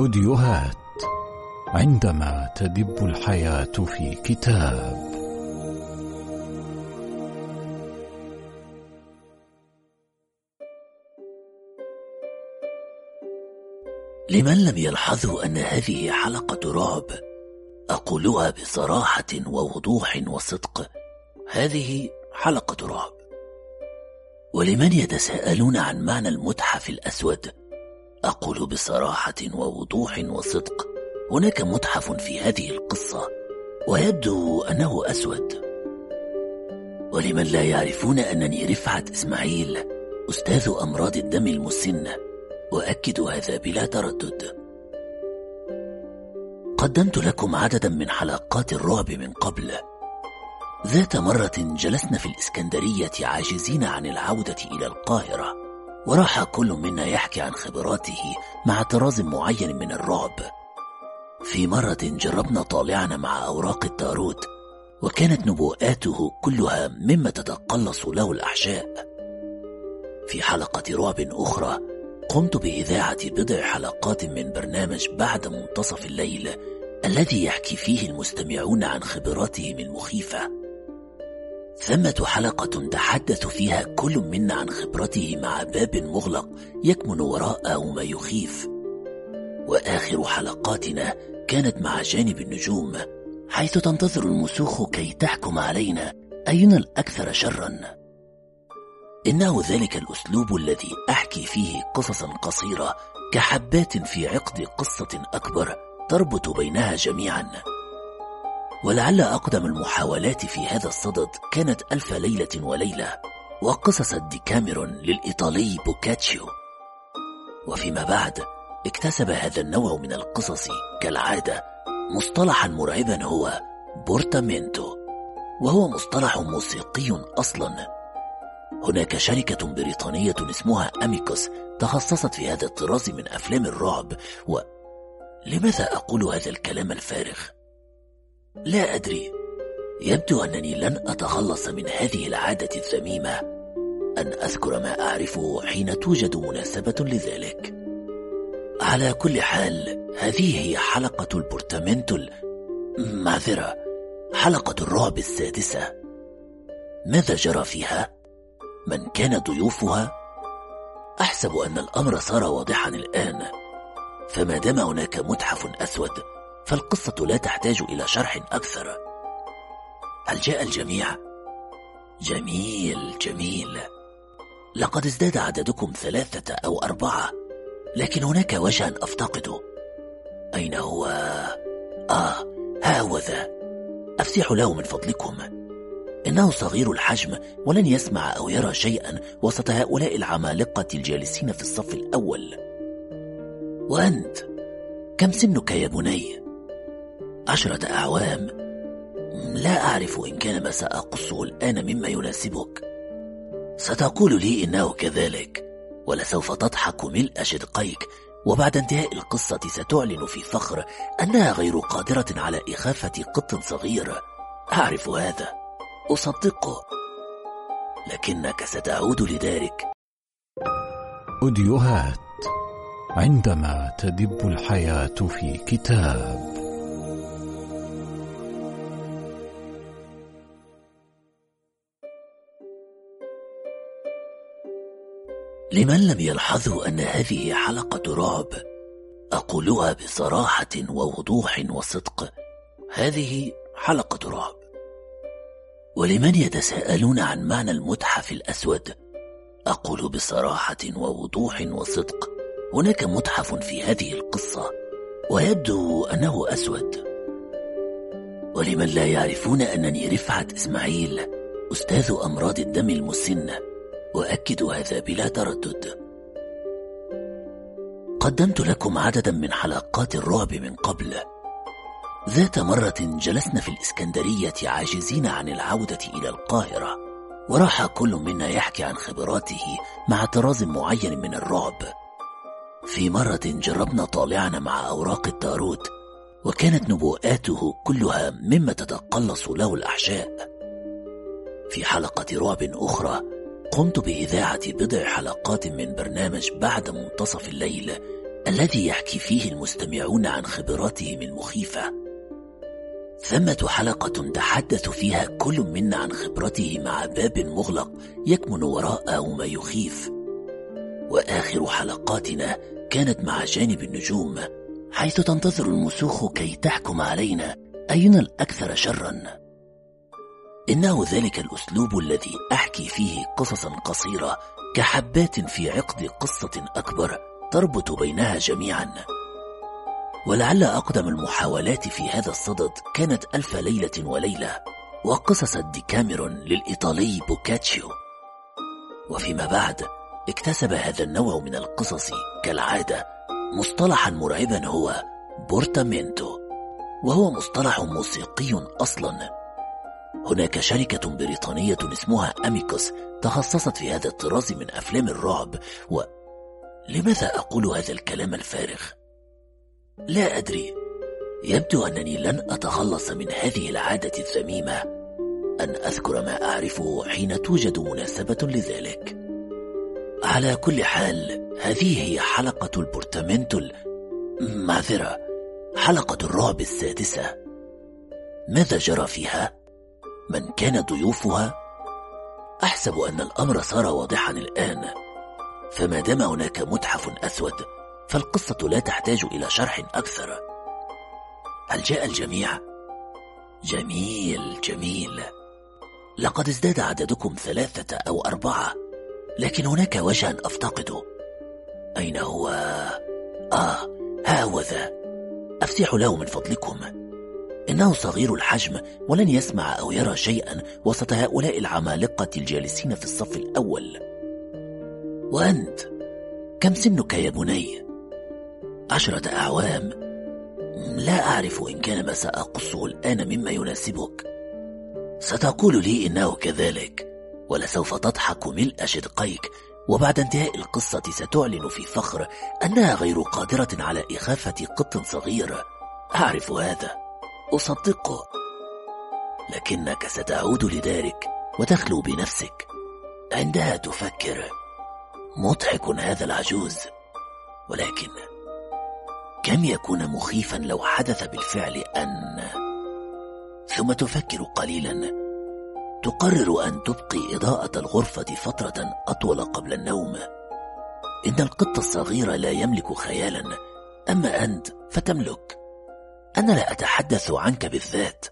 أوديوهات عندما تدب الحياة في كتاب. لمن لم يلحظوا أن هذه حلقة رعب؟ أقولها بصراحة ووضوح وصدق هذه حلقة رعب. ولمن يتساءلون عن معنى المتحف الأسود؟ أقول بصراحة ووضوح وصدق هناك متحف في هذه القصة ويبدو أنه أسود. ولمن لا يعرفون أنني رفعت إسماعيل أستاذ أمراض الدم المسنة وأكد هذا بلا تردد. قدمت لكم عددا من حلقات الرعب من قبل. ذات مرة جلسنا في الإسكندرية عاجزين عن العودة إلى القاهرة. وراح كل منا يحكي عن خبراته مع طراز معين من الرعب. في مرة جربنا طالعنا مع أوراق التاروت وكانت نبوءاته كلها مما تتقلص له الأحشاء في حلقة رعب أخرى قمت بإذاعة بضع حلقات من برنامج بعد منتصف الليل الذي يحكي فيه المستمعون عن خبراتهم المخيفه ثمة حلقة تحدث فيها كل منا عن خبرته مع باب مغلق يكمن وراءه ما يخيف. وآخر حلقاتنا كانت مع جانب النجوم حيث تنتظر المسوخ كي تحكم علينا أينا الأكثر شرا. إنه ذلك الأسلوب الذي أحكي فيه قصصا قصيرة كحبات في عقد قصة أكبر تربط بينها جميعا. ولعل أقدم المحاولات في هذا الصدد كانت ألف ليلة وليلة وقصص ديكاميرون للإيطالي بوكاتشيو وفيما بعد اكتسب هذا النوع من القصص كالعادة مصطلحا مرعبا هو portamento وهو مصطلح موسيقي أصلا هناك شركة بريطانية اسمها أميكوس تخصصت في هذا الطراز من أفلام الرعب و... لماذا أقول هذا الكلام الفارغ؟ لا أدري. يبدو أنني لن أتخلص من هذه العادة الذميمة. أن أذكر ما أعرفه حين توجد مناسبة لذلك. على كل حال هذه هي حلقة البورتامنت معذرة حلقة الرعب السادسة. ماذا جرى فيها؟ من كان ضيوفها؟ أحسب أن الأمر صار واضحا الآن. فما دام هناك متحف أسود فالقصة لا تحتاج إلى شرح أكثر. هل جاء الجميع؟ جميل جميل. لقد ازداد عددكم ثلاثة أو أربعة لكن هناك وجها أفتقده. أين هو؟ آه ها هو ذا. أفسحوا له من فضلكم. إنه صغير الحجم ولن يسمع أو يرى شيئا وسط هؤلاء العمالقة الجالسين في الصف الأول. وأنت؟ كم سنك يا بني؟ عشرة أعوام. لا أعرف إن كان ما سأقصه الآن مما يناسبك. ستقول لي إنه كذلك ولسوف تضحك ملء شدقيك وبعد انتهاء القصة ستعلن في فخر أنها غير قادرة على إخافة قط صغير. أعرف هذا. أصدقه لكنك ستعود لدارك. أوديوهات. عندما تدب الحياة في كتاب. لمن لم يلحظوا أن هذه حلقة رعب؟ أقولها بصراحة ووضوح وصدق. هذه حلقة رعب. ولمن يتساءلون عن معنى المتحف الأسود؟ أقول بصراحة ووضوح وصدق. هناك متحف في هذه القصة ويبدو أنه أسود. ولمن لا يعرفون أنني رفعت إسماعيل أستاذ أمراض الدم المسنة أؤكد هذا بلا تردد. قدمت لكم عددا من حلقات الرعب من قبل. ذات مرة جلسنا في الإسكندرية عاجزين عن العودة إلى القاهرة وراح كل منا يحكي عن خبراته مع طراز معين من الرعب. في مرة جربنا طالعنا مع أوراق التاروت وكانت نبوءاته كلها مما تتقلص له الأحشاء في حلقة رعب أخرى قمت بإذاعة بضع حلقات من برنامج بعد منتصف الليل الذي يحكي فيه المستمعون عن خبراتهم المخيفة ثمة حلقة تحدث فيها كل منا عن خبرته مع باب مغلق يكمن وراءه ما يخيف. وآخر حلقاتنا كانت مع جانب النجوم حيث تنتظر المسوخ كي تحكم علينا أينا الأكثر شرًا. إنه ذلك الأسلوب الذي أحكي فيه قصصا قصيرة كحبات في عقد قصة أكبر تربط بينها جميعا. ولعل أقدم المحاولات في هذا الصدد كانت ألف ليلة وليلة وقصص ديكاميرون للإيطالي بوكاتشيو. وفيما بعد اكتسب هذا النوع من القصص كالعادة مصطلحا مرعبا هو portmanteau وهو مصطلح موسيقي أصلا. هناك شركة بريطانية اسمها أميكوس تخصصت في هذا الطراز من أفلام الرعب و... لماذا أقول هذا الكلام الفارغ؟ لا أدري. يبدو أنني لن أتخلص من هذه العادة الذميمة. أن أذكر ما أعرفه حين توجد مناسبة لذلك. على كل حال هذه هي حلقة البورتامنتو معذرة حلقة الرعب السادسة. ماذا جرى فيها؟ من كان ضيوفها أحسب أن الأمر صار واضحا الآن. فما دام هناك متحف أسود فالقصة لا تحتاج إلى شرح أكثر. هل جاء الجميع؟ جميل جميل. لقد ازداد عددكم ثلاثة أو أربعة لكن هناك وجها أفتقده أين هو؟ آه ها هو ذا. افتح له من فضلكم. إنه صغير الحجم ولن يسمع أو يرى شيئا وسط هؤلاء العمالقة الجالسين في الصف الأول. وأنت؟ كم سنك يا بني؟ عشرة أعوام؟ لا أعرف إن كان ما سأقصه الآن مما يناسبك. ستقول لي إنه كذلك ولسوف تضحك ملء شدقيك وبعد انتهاء القصة ستعلن في فخر أنها غير قادرة على إخافة قط صغير. أعرف هذا. أصدقه. لكنك ستعود لدارك وتخلو بنفسك. عندها تفكر. مضحك هذا العجوز. ولكن كم يكون مخيفا لو حدث بالفعل أن ثم تفكر قليلا. تقرر أن تبقي إضاءة الغرفة فترة أطول قبل النوم. إن القط الصغير لا يملك خيالا. أما أنت فتملك. أنا لا أتحدث عنك بالذات.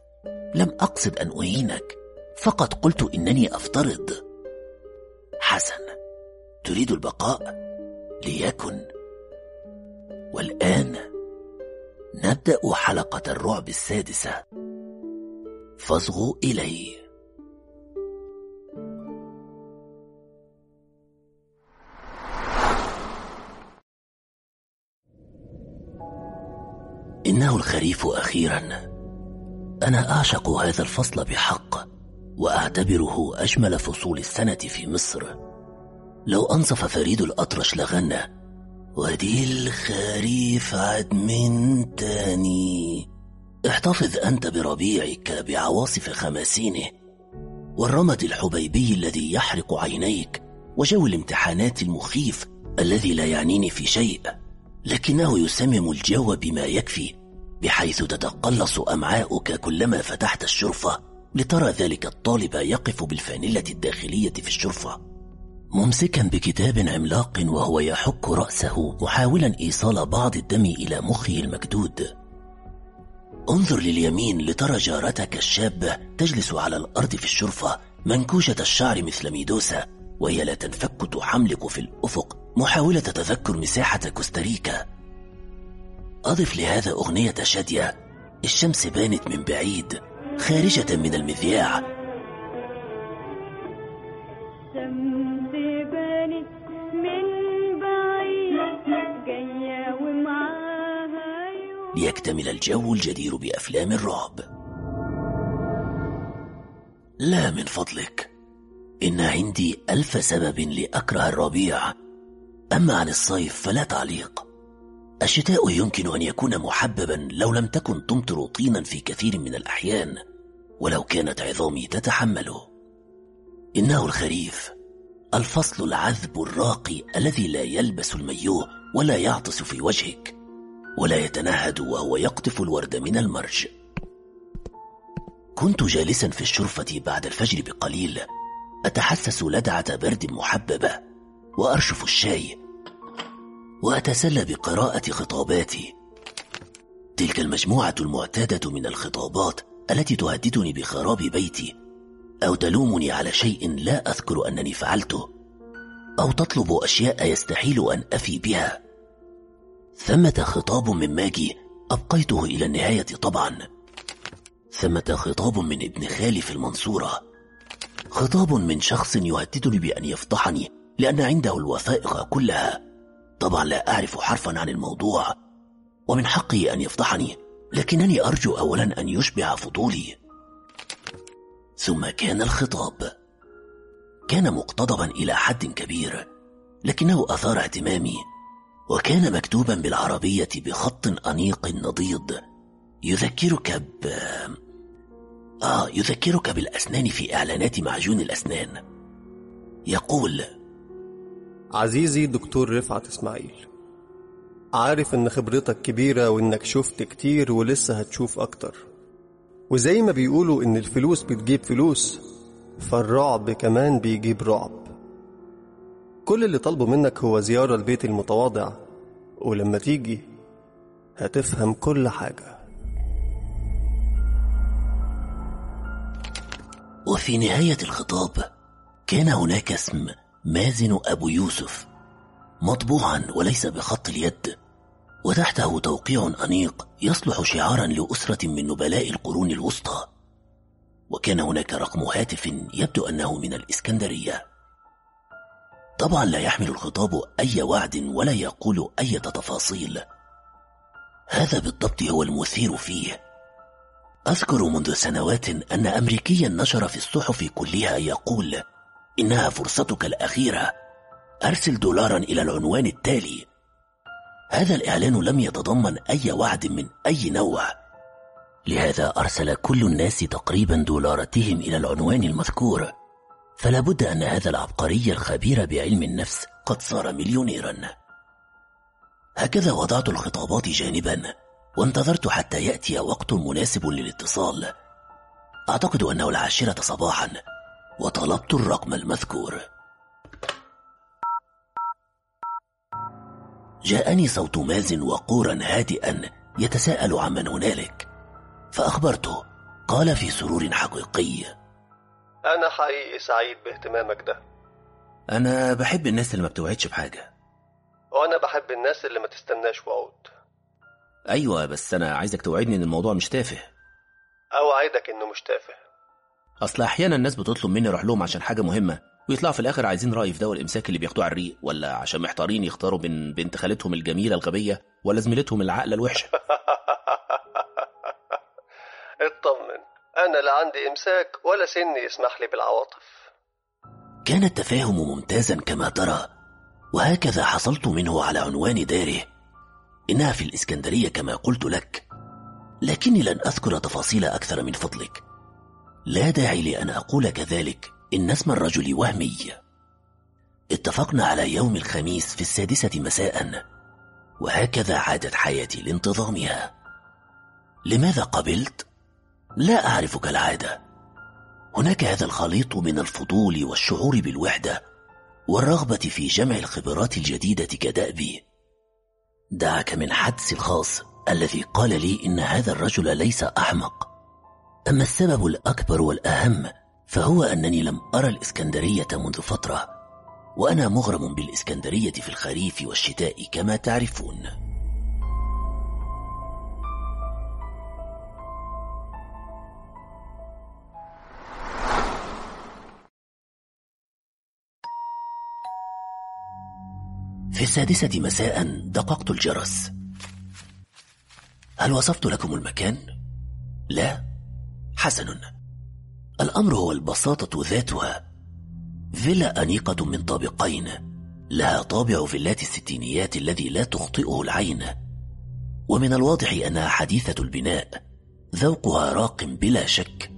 لم أقصد أن أهينك فقط قلت إنني أفترض. حسن تريد البقاء؟ ليكن. والآن نبدأ حلقة الرعب السادسة. فاصغوا إليه إنه الخريف أخيرا. أنا أعشق هذا الفصل بحق وأعتبره أجمل فصول السنة في مصر. لو أنصف فريد الأطرش لغنى ودي الخريف عد من تاني. احتفظ أنت بربيعك بعواصف خماسينه والرمد الحبيبي الذي يحرق عينيك وجو الامتحانات المخيف الذي لا يعنيني في شيء لكنه يسمم الجو بما يكفي. بحيث تتقلص أمعاؤك كلما فتحت الشرفة لترى ذلك الطالب يقف بالفانلة الداخلية في الشرفة. ممسكا بكتاب عملاق وهو يحك رأسه محاولا إيصال بعض الدم إلى مخه المكدود. انظر لليمين لترى جارتك الشابة تجلس على الأرض في الشرفة منكوشة الشعر مثل ميدوسا وهي لا تنفك تحملق في الأفق محاولة تذكر مساحة كوستاريكا. أضف لهذا أغنية شادية. الشمس بانت من بعيد خارجة من المذياع. الشمس بانت من بعيد جاية ومعاها ليكتمل الجو الجدير بأفلام الرعب. لا من فضلك. إن عندي ألف سبب لأكره الربيع. أما عن الصيف فلا تعليق. الشتاء يمكن أن يكون محببا لو لم تكن تمطر طينا في كثير من الأحيان ولو كانت عظامي تتحمله إنه الخريف الفصل العذب الراقي الذي لا يلبس الميوه ولا يعطس في وجهك ولا يتنهد وهو يقطف الورد من المرج. كنت جالسا في الشرفة بعد الفجر بقليل أتحسس لدعة برد محببة وأرشف الشاي وأتسلى بقراءة خطاباتي. تلك المجموعة المعتادة من الخطابات التي تهددني بخراب بيتي أو تلومني على شيء لا أذكر أنني فعلته أو تطلب أشياء يستحيل أن أفي بها. ثمة خطاب من ماجي أبقيته إلى النهاية طبعا. ثمة خطاب من ابن خالي في المنصورة. خطاب من شخص يهددني بأن يفضحني لأن عنده الوثائق كلها. طبعا لا أعرف حرفا عن الموضوع ومن حقي أن يفضحني لكنني أرجو أولا أن يشبع فضولي. ثم كان الخطاب. كان مقتضبا إلى حد كبير لكنه أثار اهتمامي وكان مكتوبا بالعربية بخط أنيق نضيد. يذكرك ب آه يذكرك بالأسنان في إعلانات معجون الأسنان. يقول عزيزي دكتور رفعت اسماعيل عارف ان خبرتك كبيرة وانك شفت كتير ولسه هتشوف أكتر وزي ما بيقولوا ان الفلوس بتجيب فلوس فالرعب كمان بيجيب رعب. كل اللي طالبه منك هو زيارة البيت المتواضع. ولما تيجي هتفهم كل حاجة وفي نهاية الخطاب كان هناك اسم. مازن أبو يوسف مطبوعا وليس بخط اليد وتحته توقيع أنيق يصلح شعارا لأسرة من نبلاء القرون الوسطى. وكان هناك رقم هاتف يبدو أنه من الإسكندرية. طبعا لا يحمل الخطاب أي وعد ولا يقول أي تفاصيل. هذا بالضبط هو المثير فيه. أذكر منذ سنوات أن أمريكيا نشر في الصحف كلها يقول إنها فرصتك الأخيرة. أرسل دولارا إلى العنوان التالي. هذا الإعلان لم يتضمن أي وعد من أي نوع. لهذا أرسل كل الناس تقريبا دولارتهم إلى العنوان المذكور. فلا بد أن هذا العبقري الخبير بعلم النفس قد صار مليونيرا. هكذا وضعت الخطابات جانبا وانتظرت حتى يأتي وقت مناسب للاتصال. أعتقد أنه العاشرة صباحا. وطلبت الرقم المذكور. جاءني صوت مازن وقورا هادئا يتساءل عمن هنالك. فأخبرته قال في سرور حقيقي. أنا حقيقي سعيد باهتمامك ده. أنا بحب الناس اللي ما بتوعدش بحاجة. وأنا بحب الناس اللي ما تستناش وعود أيوة بس أنا عايزك توعدني إن الموضوع مش تافه. أوعدك إنه مش تافه. أصل أحيانا الناس بتطلب مني أروح لهم عشان حاجة مهمة ويطلعوا في الآخر عايزين رايي في دواء الإمساك اللي بياخدوه على الريق ولا عشان محتارين يختاروا بين بنت خالتهم الجميلة الغبية ولا زميلتهم العاقلة الوحشة. اطمن أنا لا عندي إمساك ولا سني يسمح لي بالعواطف. كان التفاهم ممتازا كما ترى وهكذا حصلت منه على عنوان داره. إنها في الإسكندرية كما قلت لك لكني لن أذكر تفاصيل أكثر من فضلك. لا داعي لأن أقول كذلك. إن اسم الرجل وهمي. اتفقنا على يوم الخميس في السادسة مساء. وهكذا عادت حياتي لانتظامها. لماذا قبلت؟ لا أعرف كالعادة. هناك هذا الخليط من الفضول والشعور بالوحدة والرغبة في جمع الخبرات الجديدة كدأبي. دعك من حدسي الخاص الذي قال لي إن هذا الرجل ليس أحمق. أما السبب الأكبر والأهم فهو أنني لم أرى الإسكندرية منذ فترة وأنا مغرم بالإسكندرية في الخريف والشتاء كما تعرفون. في السادسة مساء دققت الجرس. هل وصفت لكم المكان؟ لا. حسن. الأمر هو البساطة ذاتها. فيلا أنيقة من طابقين. لها طابع فيلات الستينيات الذي لا تخطئه العين. ومن الواضح أنها حديثة البناء. ذوقها راق بلا شك.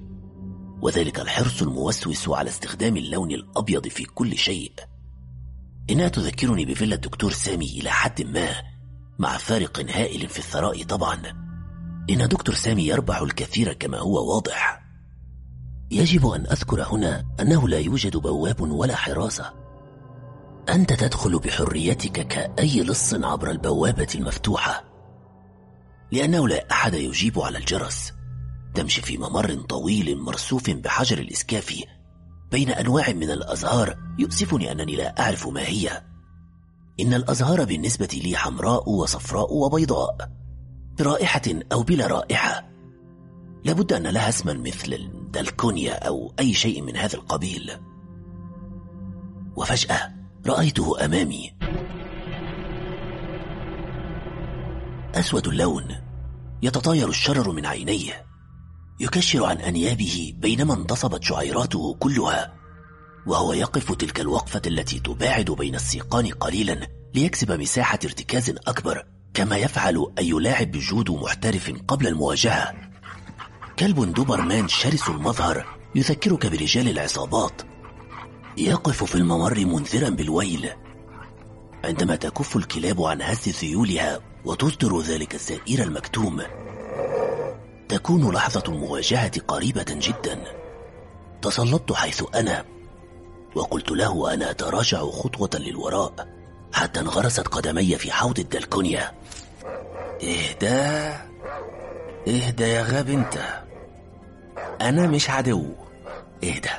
وذلك الحرص الموسوس على استخدام اللون الأبيض في كل شيء. إنها تذكرني بفيلا الدكتور سامي إلى حد ما مع فارق هائل في الثراء طبعاً. إن دكتور سامي يربح الكثير كما هو واضح. يجب أن أذكر هنا أنه لا يوجد بواب ولا حراسة. أنت تدخل بحريتك كأي لص عبر البوابة المفتوحة. لأنه لا أحد يجيب على الجرس. تمشي في ممر طويل مرصوف بحجر الإسكافي بين أنواع من الأزهار يؤسفني أنني لا أعرف ما هي. إن الأزهار بالنسبة لي حمراء وصفراء وبيضاء. برائحة أو بلا رائحة. لابد أن لها اسما مثل الدلكونيا أو أي شيء من هذا القبيل. وفجأة رأيته أمامي. أسود اللون يتطاير الشرر من عينيه. يكشر عن أنيابه بينما انتصبت شعيراته كلها. وهو يقف تلك الوقفة التي تباعد بين السيقان قليلا ليكسب مساحة ارتكاز أكبر. كما يفعل أي لاعب جودو محترف قبل المواجهة. كلب دوبرمان شرس المظهر يذكرك برجال العصابات. يقف في الممر منذرا بالويل. عندما تكف الكلاب عن هز ذيولها وتصدر ذلك الزئير المكتوم تكون لحظة المواجهة قريبة جدا. تسلطت حيث أنا وقلت له أنا أتراجع خطوة للوراء حتى انغرست قدمي في حوض الدلكونيا. إهدى إهدى يا غاب أنت. أنا مش عدو. إهدى.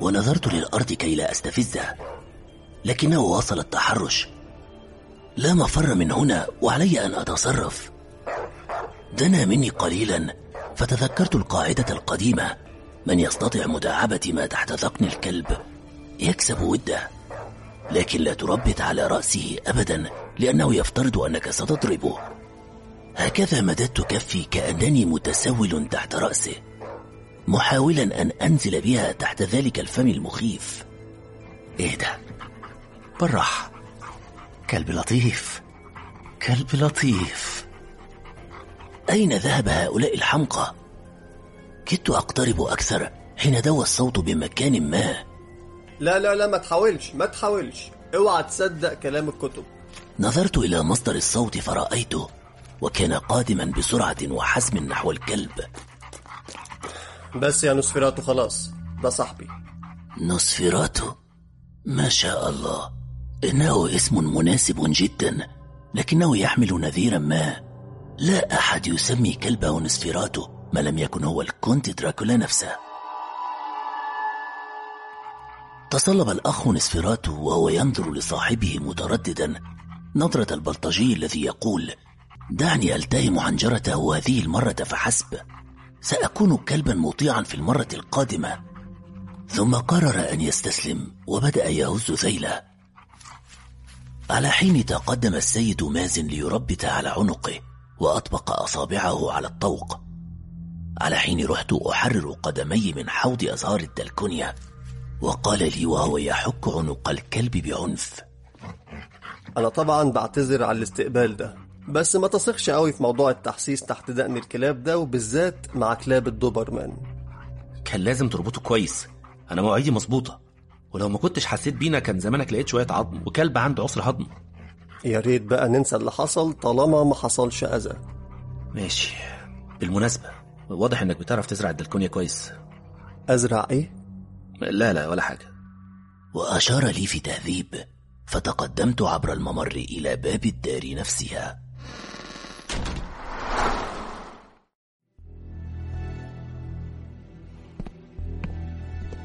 ونظرت للأرض كي لا استفزه لكنه واصل التحرش. لا مفر من هنا وعلي أن أتصرف. دنا مني قليلا فتذكرت القاعدة القديمة. من يستطع مداعبة ما تحت ذقن الكلب؟ يكسب وده. لكن لا تربت على رأسه ابدا لأنه يفترض أنك ستضربه. هكذا مددت كفي كأنني متسول تحت رأسه محاولا أن أنزل بها تحت ذلك الفم المخيف. اهدى بالراحة. كلب لطيف. كلب لطيف. أين ذهب هؤلاء الحمقى؟ كدت أقترب أكثر حين دوى الصوت بمكان ما. لا لا لا ما تحاولش ما تحاولش. اوعى تصدق كلام الكتب. نظرت إلى مصدر الصوت فرأيته. وكان قادما بسرعة وحزم نحو الكلب. بس يا نصفراتو خلاص ده صاحبي. نصفراتو؟ ما شاء الله. إنه اسم مناسب جدا لكنه يحمل نذيرا ما. لا أحد يسمي كلبه نصفراتو ما لم يكن هو الكونت دراكولا نفسه. تصلب الأخ نسفيراتو وهو ينظر لصاحبه مترددا نظرة البلطجي الذي يقول دعني ألتهم حنجرته هذه المرة فحسب. سأكون كلبا مطيعا في المرة القادمة. ثم قرر أن يستسلم وبدأ يهز ذيله. على حين تقدم السيد مازن ليربت على عنقه وأطبق أصابعه على الطوق. على حين رحت أحرر قدمي من حوض أزهار الدلكونيا وقال لي وهو يحك عنق الكلب بعنف. أنا طبعا بعتذر على الاستقبال ده. بس ما تثقش قوي في موضوع التحسيس تحت دقن الكلاب ده وبالذات مع كلاب الدوبرمان. كان لازم تربطه كويس. أنا مواعيدي مظبوطة. ولو ما كنتش حسيت بينا كان زمانك لقيت شوية عظم وكلب عنده عسر هضم. يا ريت بقى ننسى اللي حصل طالما ما حصلش أذى. ماشي. بالمناسبة واضح إنك بتعرف تزرع الدلكونيا كويس. أزرع إيه؟ لا لا ولا حاجة. وأشار لي في تهذيب فتقدمت عبر الممر إلى باب الدار نفسها.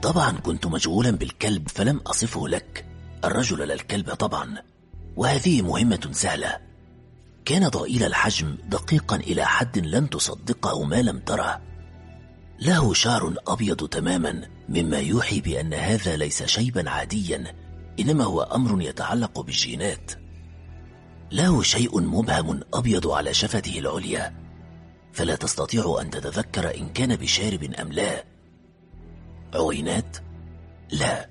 طبعا كنت مشغولا بالكلب فلم أصفه لك. الرجل لا الكلب طبعا وهذه مهمة سهلة. كان ضئيل الحجم دقيقا إلى حد لن تصدقه ما لم تره. له شعر أبيض تماما مما يوحي بأن هذا ليس شيبا عاديا إنما هو أمر يتعلق بالجينات. له شيء مبهم أبيض على شفته العليا. فلا تستطيع أن تتذكر إن كان بشارب أم لا. عوينات؟ لا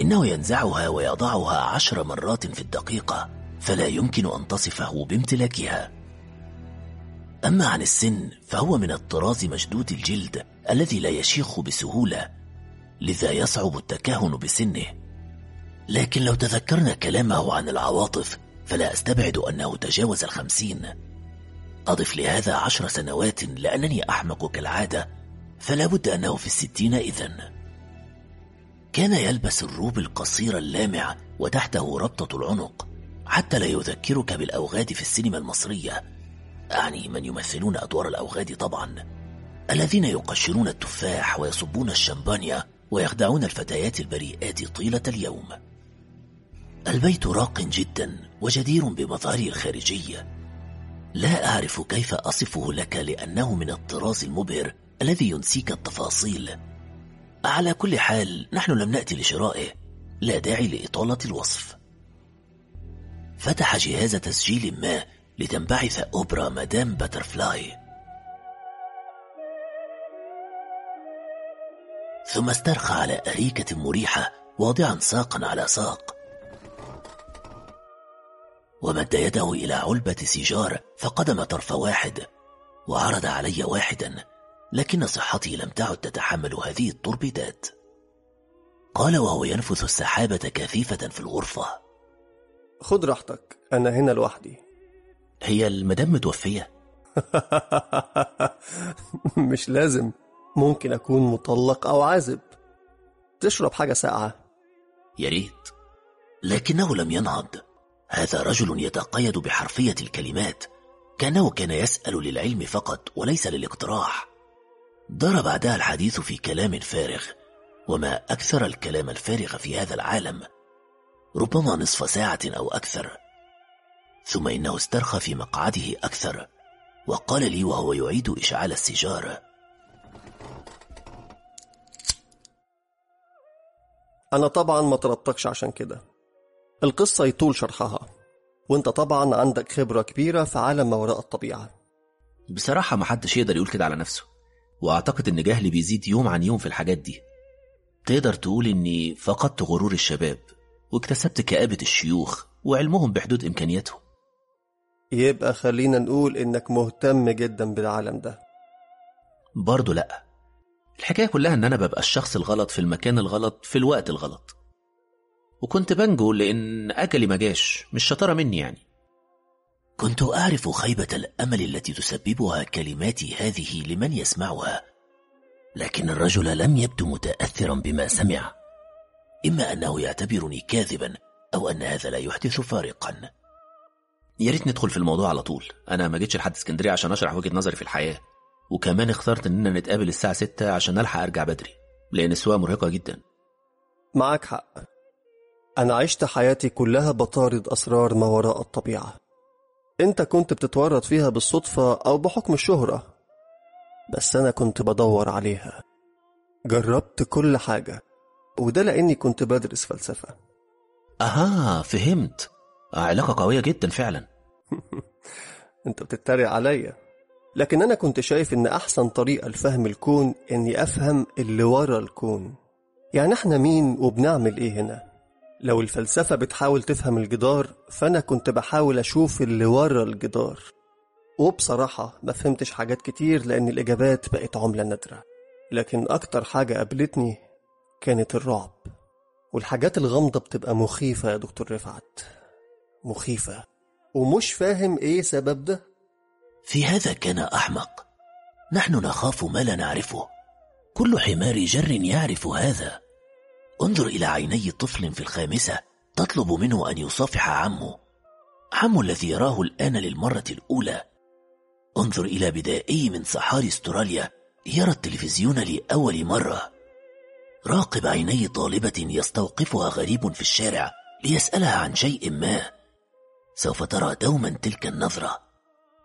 إنه ينزعها ويضعها عشر مرات في الدقيقة فلا يمكن أن تصفه بامتلاكها. أما عن السن فهو من الطراز مشدود الجلد الذي لا يشيخ بسهولة لذا يصعب التكهن بسنه. لكن لو تذكرنا كلامه عن العواطف فلا أستبعد أنه تجاوز الخمسين. أضف لهذا عشر سنوات لأنني أحمق كالعادة فلا بد أنه في الستين إذن. كان يلبس الروب القصير اللامع وتحته ربطة العنق حتى لا يذكرك بالأوغاد في السينما المصرية. أعني من يمثلون أدوار الأوغاد طبعا. الذين يقشرون التفاح ويصبون الشمبانيا ويخدعون الفتيات البريئات طيلة اليوم. البيت راق جدا وجدير بمظهره الخارجي لا أعرف كيف أصفه لك لأنه من الطراز المبهر الذي ينسيك التفاصيل. على كل حال نحن لم نأتي لشرائه لا داعي لإطالة الوصف. فتح جهاز تسجيل ما لتنبعث أوبرا مدام باترفلاي. ثم استرخى على أريكة مريحة واضعا ساقا على ساق. ومد يده إلى علبة سيجار فقدم طرف واحد وعرض علي واحدا. لكن صحتي لم تعد تتحمل هذه التربدات قال وهو ينفث السحابة كثيفة في الغرفة. خذ راحتك أنا هنا لوحدي. هي المدام متوفية؟ مش لازم. ممكن أكون مطلق أو عازب. تشرب حاجة ساقعة. يا ريت. لكنه لم ينهض هذا رجل يتقيد بحرفية الكلمات. كأنه كان يسأل للعلم فقط وليس للاقتراح. دار بعدها الحديث في كلام فارغ وما أكثر الكلام الفارغ في هذا العالم. ربما نصف ساعة أو أكثر. ثم إنه استرخى في مقعده أكثر وقال لي وهو يعيد إشعال السيجار. أنا طبعا ما طردتكش عشان كده. القصة يطول شرحها. وأنت طبعا عندك خبرة كبيرة في عالم ما وراء الطبيعة. بصراحة محدش يقدر يقول كده على نفسه. وأعتقد إن جهلي بيزيد يوم عن يوم في الحاجات دي. تقدر تقول إني فقدت غرور الشباب واكتسبت كآبة الشيوخ وعلمهم بحدود إمكانياتهم. يبقى خلينا نقول إنك مهتم جدا بالعالم ده. برضه لأ. الحكاية كلها إن أنا ببقى الشخص الغلط في المكان الغلط في الوقت الغلط. وكنت بنجو لأن أجلي ما جاش مش شطارة مني يعني. كنت أعرف خيبة الأمل التي تسببها كلماتي هذه لمن يسمعها لكن الرجل لم يبدو متأثرا بما سمع إما أنه يعتبرني كاذبا أو أن هذا لا يحدث فارقا. يا ريت ندخل في الموضوع على طول. أنا ما جيتش لحد اسكندرية عشان أشرح وجهة نظري في الحياة وكمان اخترت إننا نتقابل الساعة 6 عشان ألحق أرجع بدري لأن السواقة مرهقة جدا. معك حق. أنا عشت حياتي كلها بطارد أسرار ما وراء الطبيعة. انت كنت بتتورط فيها بالصدفة أو بحكم الشهرة بس أنا كنت بدور عليها. جربت كل حاجة وده لأني كنت بدرس فلسفة. أها فهمت. علاقة قوية جدا فعلا. أنت بتتريق عليا. لكن أنا كنت شايف إن أحسن طريقة لفهم الكون إني أفهم اللي ورا الكون. يعني إحنا مين وبنعمل إيه هنا؟ لو الفلسفة بتحاول تفهم الجدار فأنا كنت بحاول أشوف اللي ورا الجدار. وبصراحة ما فهمتش حاجات كتير لأن الإجابات بقت عملة نادرة. لكن أكتر حاجة قابلتني كانت الرعب. والحاجات الغامضة بتبقى مخيفة يا دكتور رفعت. مخيفة. ومش فاهم إيه سبب ده. في هذا كان أحمق. نحن نخاف ما لا نعرفه. كل حمار جر يعرف هذا. انظر إلى عيني طفل في الخامسة تطلب منه أن يصافح عمه. عمه الذي يراه الآن للمرة الأولى. انظر إلى بدائي من صحاري استراليا يرى التلفزيون لأول مرة. راقب عيني طالبة يستوقفها غريب في الشارع ليسألها عن شيء ما. سوف ترى دوما تلك النظرة.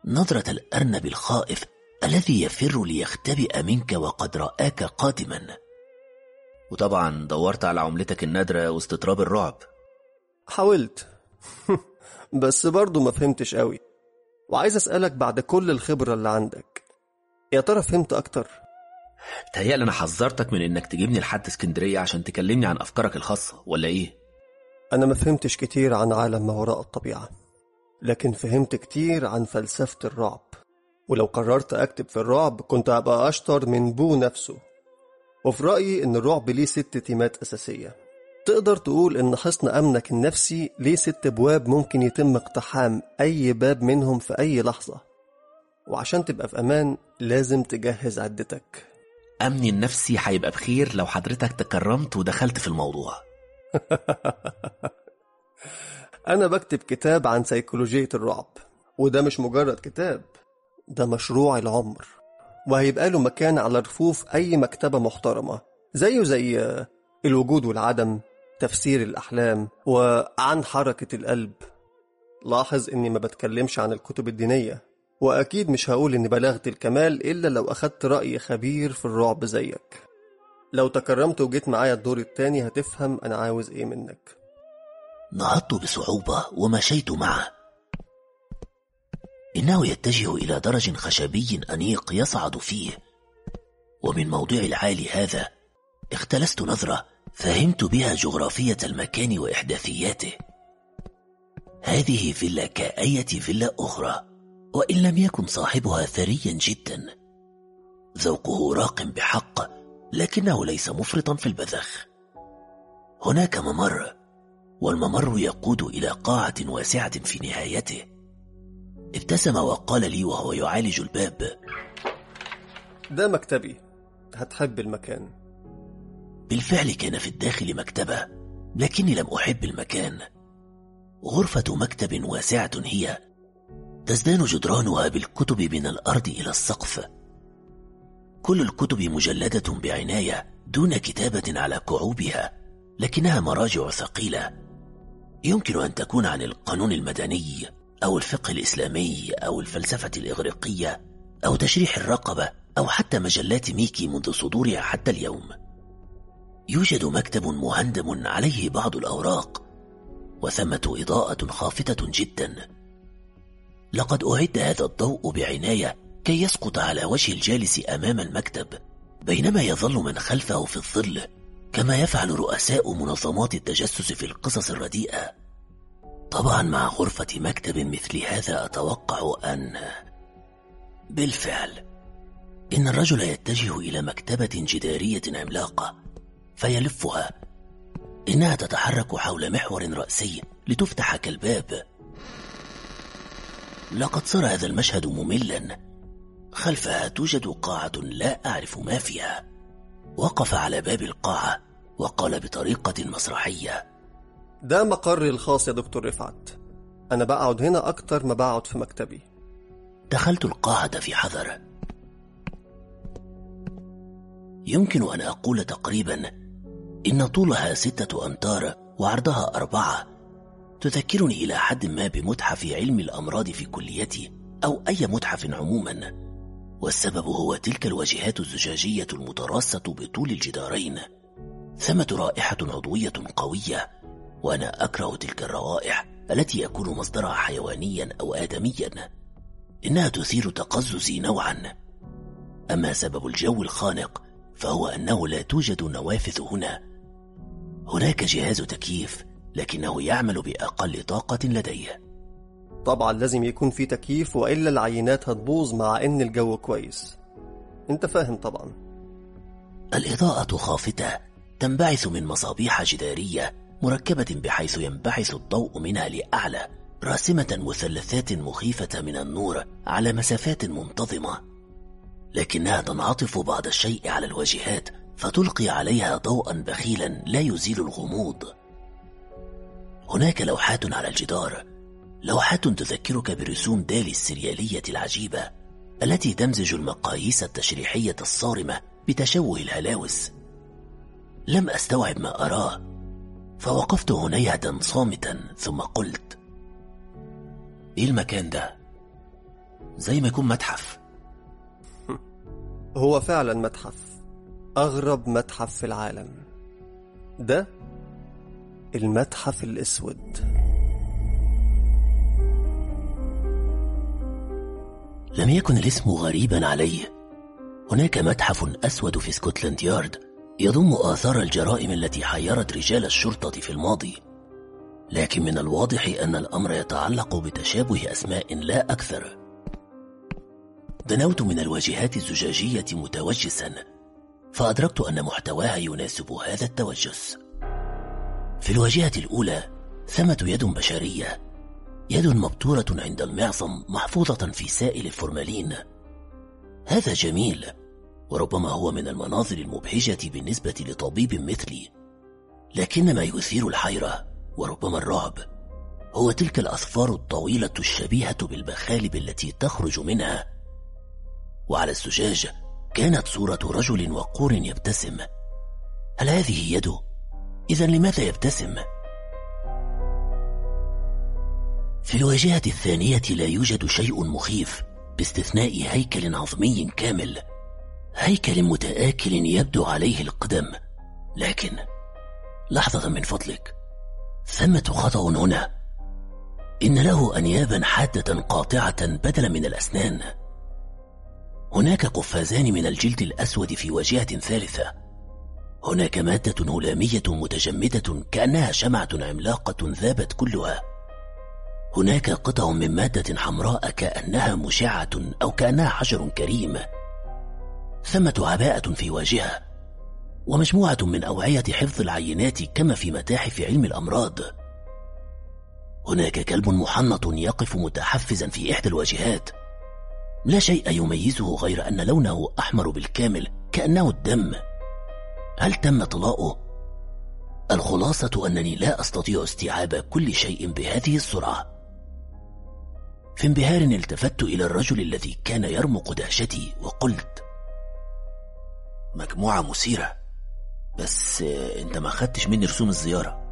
نظرة الأرنب الخائف الذي يفر ليختبئ منك وقد رآك قادما. وطبعا دورت على عملتك النادرة واستطراب الرعب. حاولت. بس برضه ما فهمتش قوي. وعايز أسألك بعد كل الخبرة اللي عندك. يا ترى فهمت أكتر؟ تهيأ أنا حذرتك من إنك تجيبني لحد اسكندرية عشان تكلمني عن أفكارك الخاصة ولا إيه؟ أنا ما فهمتش كتير عن عالم ما وراء الطبيعة. لكن فهمت كتير عن فلسفة الرعب. ولو قررت أكتب في الرعب كنت هبقى أشطر من بو نفسه. وفي رأيي إن الرعب ليه ست تيمات أساسية. تقدر تقول إن حصن أمنك النفسي ليه ست أبواب ممكن يتم اقتحام أي باب منهم في أي لحظة. وعشان تبقى في أمان لازم تجهز عدتك. أمني النفسي هيبقى بخير لو حضرتك تكرمت ودخلت في الموضوع. أنا بكتب كتاب عن سيكولوجية الرعب وده مش مجرد كتاب ده مشروع العمر. وهيبقى له مكان على رفوف أي مكتبة محترمة زيه زي الوجود والعدم تفسير الأحلام وعن حركة القلب. لاحظ إني ما بتكلمش عن الكتب الدينية وأكيد مش هقول إني بلغت الكمال إلا لو أخدت رأي خبير في الرعب زيك. لو تكرمت وجيت معايا الدور الثاني هتفهم أنا عاوز إيه منك. نهضت بصعوبة ومشيت معه. إنه يتجه إلى درج خشبي أنيق يصعد فيه. ومن موضع العالي هذا اختلست نظرة فهمت بها جغرافية المكان وإحداثياته. هذه فيلا كأية فيلا أخرى وإن لم يكن صاحبها ثريا جدا. ذوقه راق بحق لكنه ليس مفرطا في البذخ. هناك ممر والممر يقود إلى قاعة واسعة في نهايته. ابتسم وقال لي وهو يعالج الباب. ده مكتبي. هتحب المكان. بالفعل كان في الداخل مكتبة لكني لم أحب المكان. غرفة مكتب واسعة هي. تزدان جدرانها بالكتب من الأرض إلى السقف. كل الكتب مجلدة بعناية دون كتابة على كعوبها لكنها مراجع ثقيلة. يمكن أن تكون عن القانون المدني. أو الفقه الإسلامي أو الفلسفة الإغريقية أو تشريح الرقبة أو حتى مجلات ميكي منذ صدورها حتى اليوم. يوجد مكتب مهندم عليه بعض الأوراق وثمة إضاءة خافتة جدا. لقد أعد هذا الضوء بعناية كي يسقط على وجه الجالس أمام المكتب بينما يظل من خلفه في الظل كما يفعل رؤساء منظمات التجسس في القصص الرديئة. طبعا مع غرفة مكتب مثل هذا أتوقع أن بالفعل إن الرجل يتجه إلى مكتبة جدارية عملاقة فيلفها. إنها تتحرك حول محور رأسي لتفتح كالباب. لقد صار هذا المشهد مملا. خلفها توجد قاعة لا أعرف ما فيها. وقف على باب القاعة وقال بطريقة مسرحية. ده مقري الخاص يا دكتور رفعت. أنا بقعد هنا أكتر ما بقعد في مكتبي. دخلت القاعة في حذر. يمكن أن أقول تقريبا إن طولها ستة أمتار وعرضها أربعة تذكرني إلى حد ما بمتحف علم الأمراض في كليتي أو أي متحف عموما والسبب هو تلك الواجهات الزجاجية المتراصة بطول الجدارين. ثمة رائحة عضوية قوية وأنا أكره تلك الروائح التي يكون مصدرها حيوانيا أو آدميا. إنها تثير تقززي نوعا. أما سبب الجو الخانق فهو أنه لا توجد نوافذ هنا. هناك جهاز تكييف لكنه يعمل بأقل طاقة لديه. طبعا لازم يكون في تكييف وإلا العينات هتبوظ مع إن الجو كويس. أنت فاهم طبعا. الإضاءة خافتة تنبعث من مصابيح جدارية مركبة بحيث ينبعث الضوء منها لأعلى راسمة مثلثات مخيفة من النور على مسافات منتظمة. لكنها تنعطف بعض الشيء على الواجهات فتلقي عليها ضوءا بخيلا لا يزيل الغموض. هناك لوحات على الجدار لوحات تذكرك برسوم دالي السريالية العجيبة التي تمزج المقاييس التشريحية الصارمة بتشوه الهلاوس. لم أستوعب ما أراه فوقفت هنيهة صامتا ثم قلت إيه المكان ده؟ زي ما يكون متحف. هو فعلا متحف أغرب متحف في العالم. ده المتحف الأسود. لم يكن الاسم غريبا علي هناك متحف أسود في سكوتلاند يارد. يضم آثار الجرائم التي حيرت رجال الشرطة في الماضي. لكن من الواضح أن الأمر يتعلق بتشابه أسماء لا أكثر. دنوت من الواجهات الزجاجية متوجسا فأدركت أن محتواها يناسب هذا التوجس. في الواجهة الأولى ثمة يد بشرية يد مبتورة عند المعصم محفوظة في سائل الفورمالين. هذا جميل وربما هو من المناظر المبهجة بالنسبة لطبيب مثلي لكن ما يثير الحيرة وربما الرعب هو تلك الأصفار الطويلة الشبيهة بالبخالب التي تخرج منها وعلى الزجاج كانت صورة رجل وقور يبتسم هل هذه يده؟ إذا لماذا يبتسم؟ في الواجهة الثانية لا يوجد شيء مخيف باستثناء هيكل عظمي كامل هيكل متآكل يبدو عليه القدم لكن لحظة من فضلك ثمة خطأ هنا. إن له أنيابا حادة قاطعة بدلا من الأسنان. هناك قفازان من الجلد الأسود في واجهة ثالثة. هناك مادة هلامية متجمدة كأنها شمعة عملاقة ذابت كلها. هناك قطع من مادة حمراء كأنها مشعة أو كأنها حجر كريم. ثمة عباءة في واجهة ومجموعة من أوعية حفظ العينات كما في متاحف علم الأمراض. هناك كلب محنط يقف متحفزا في إحدى الواجهات. لا شيء يميزه غير أن لونه أحمر بالكامل كأنه الدم. هل تم طلاؤه؟ الخلاصة أنني لا أستطيع استيعاب كل شيء بهذه السرعة. في انبهار التفت إلى الرجل الذي كان يرمق دهشتي وقلت مجموعة مثيرة. بس آه، انت ما خدتش مني رسوم الزيارة.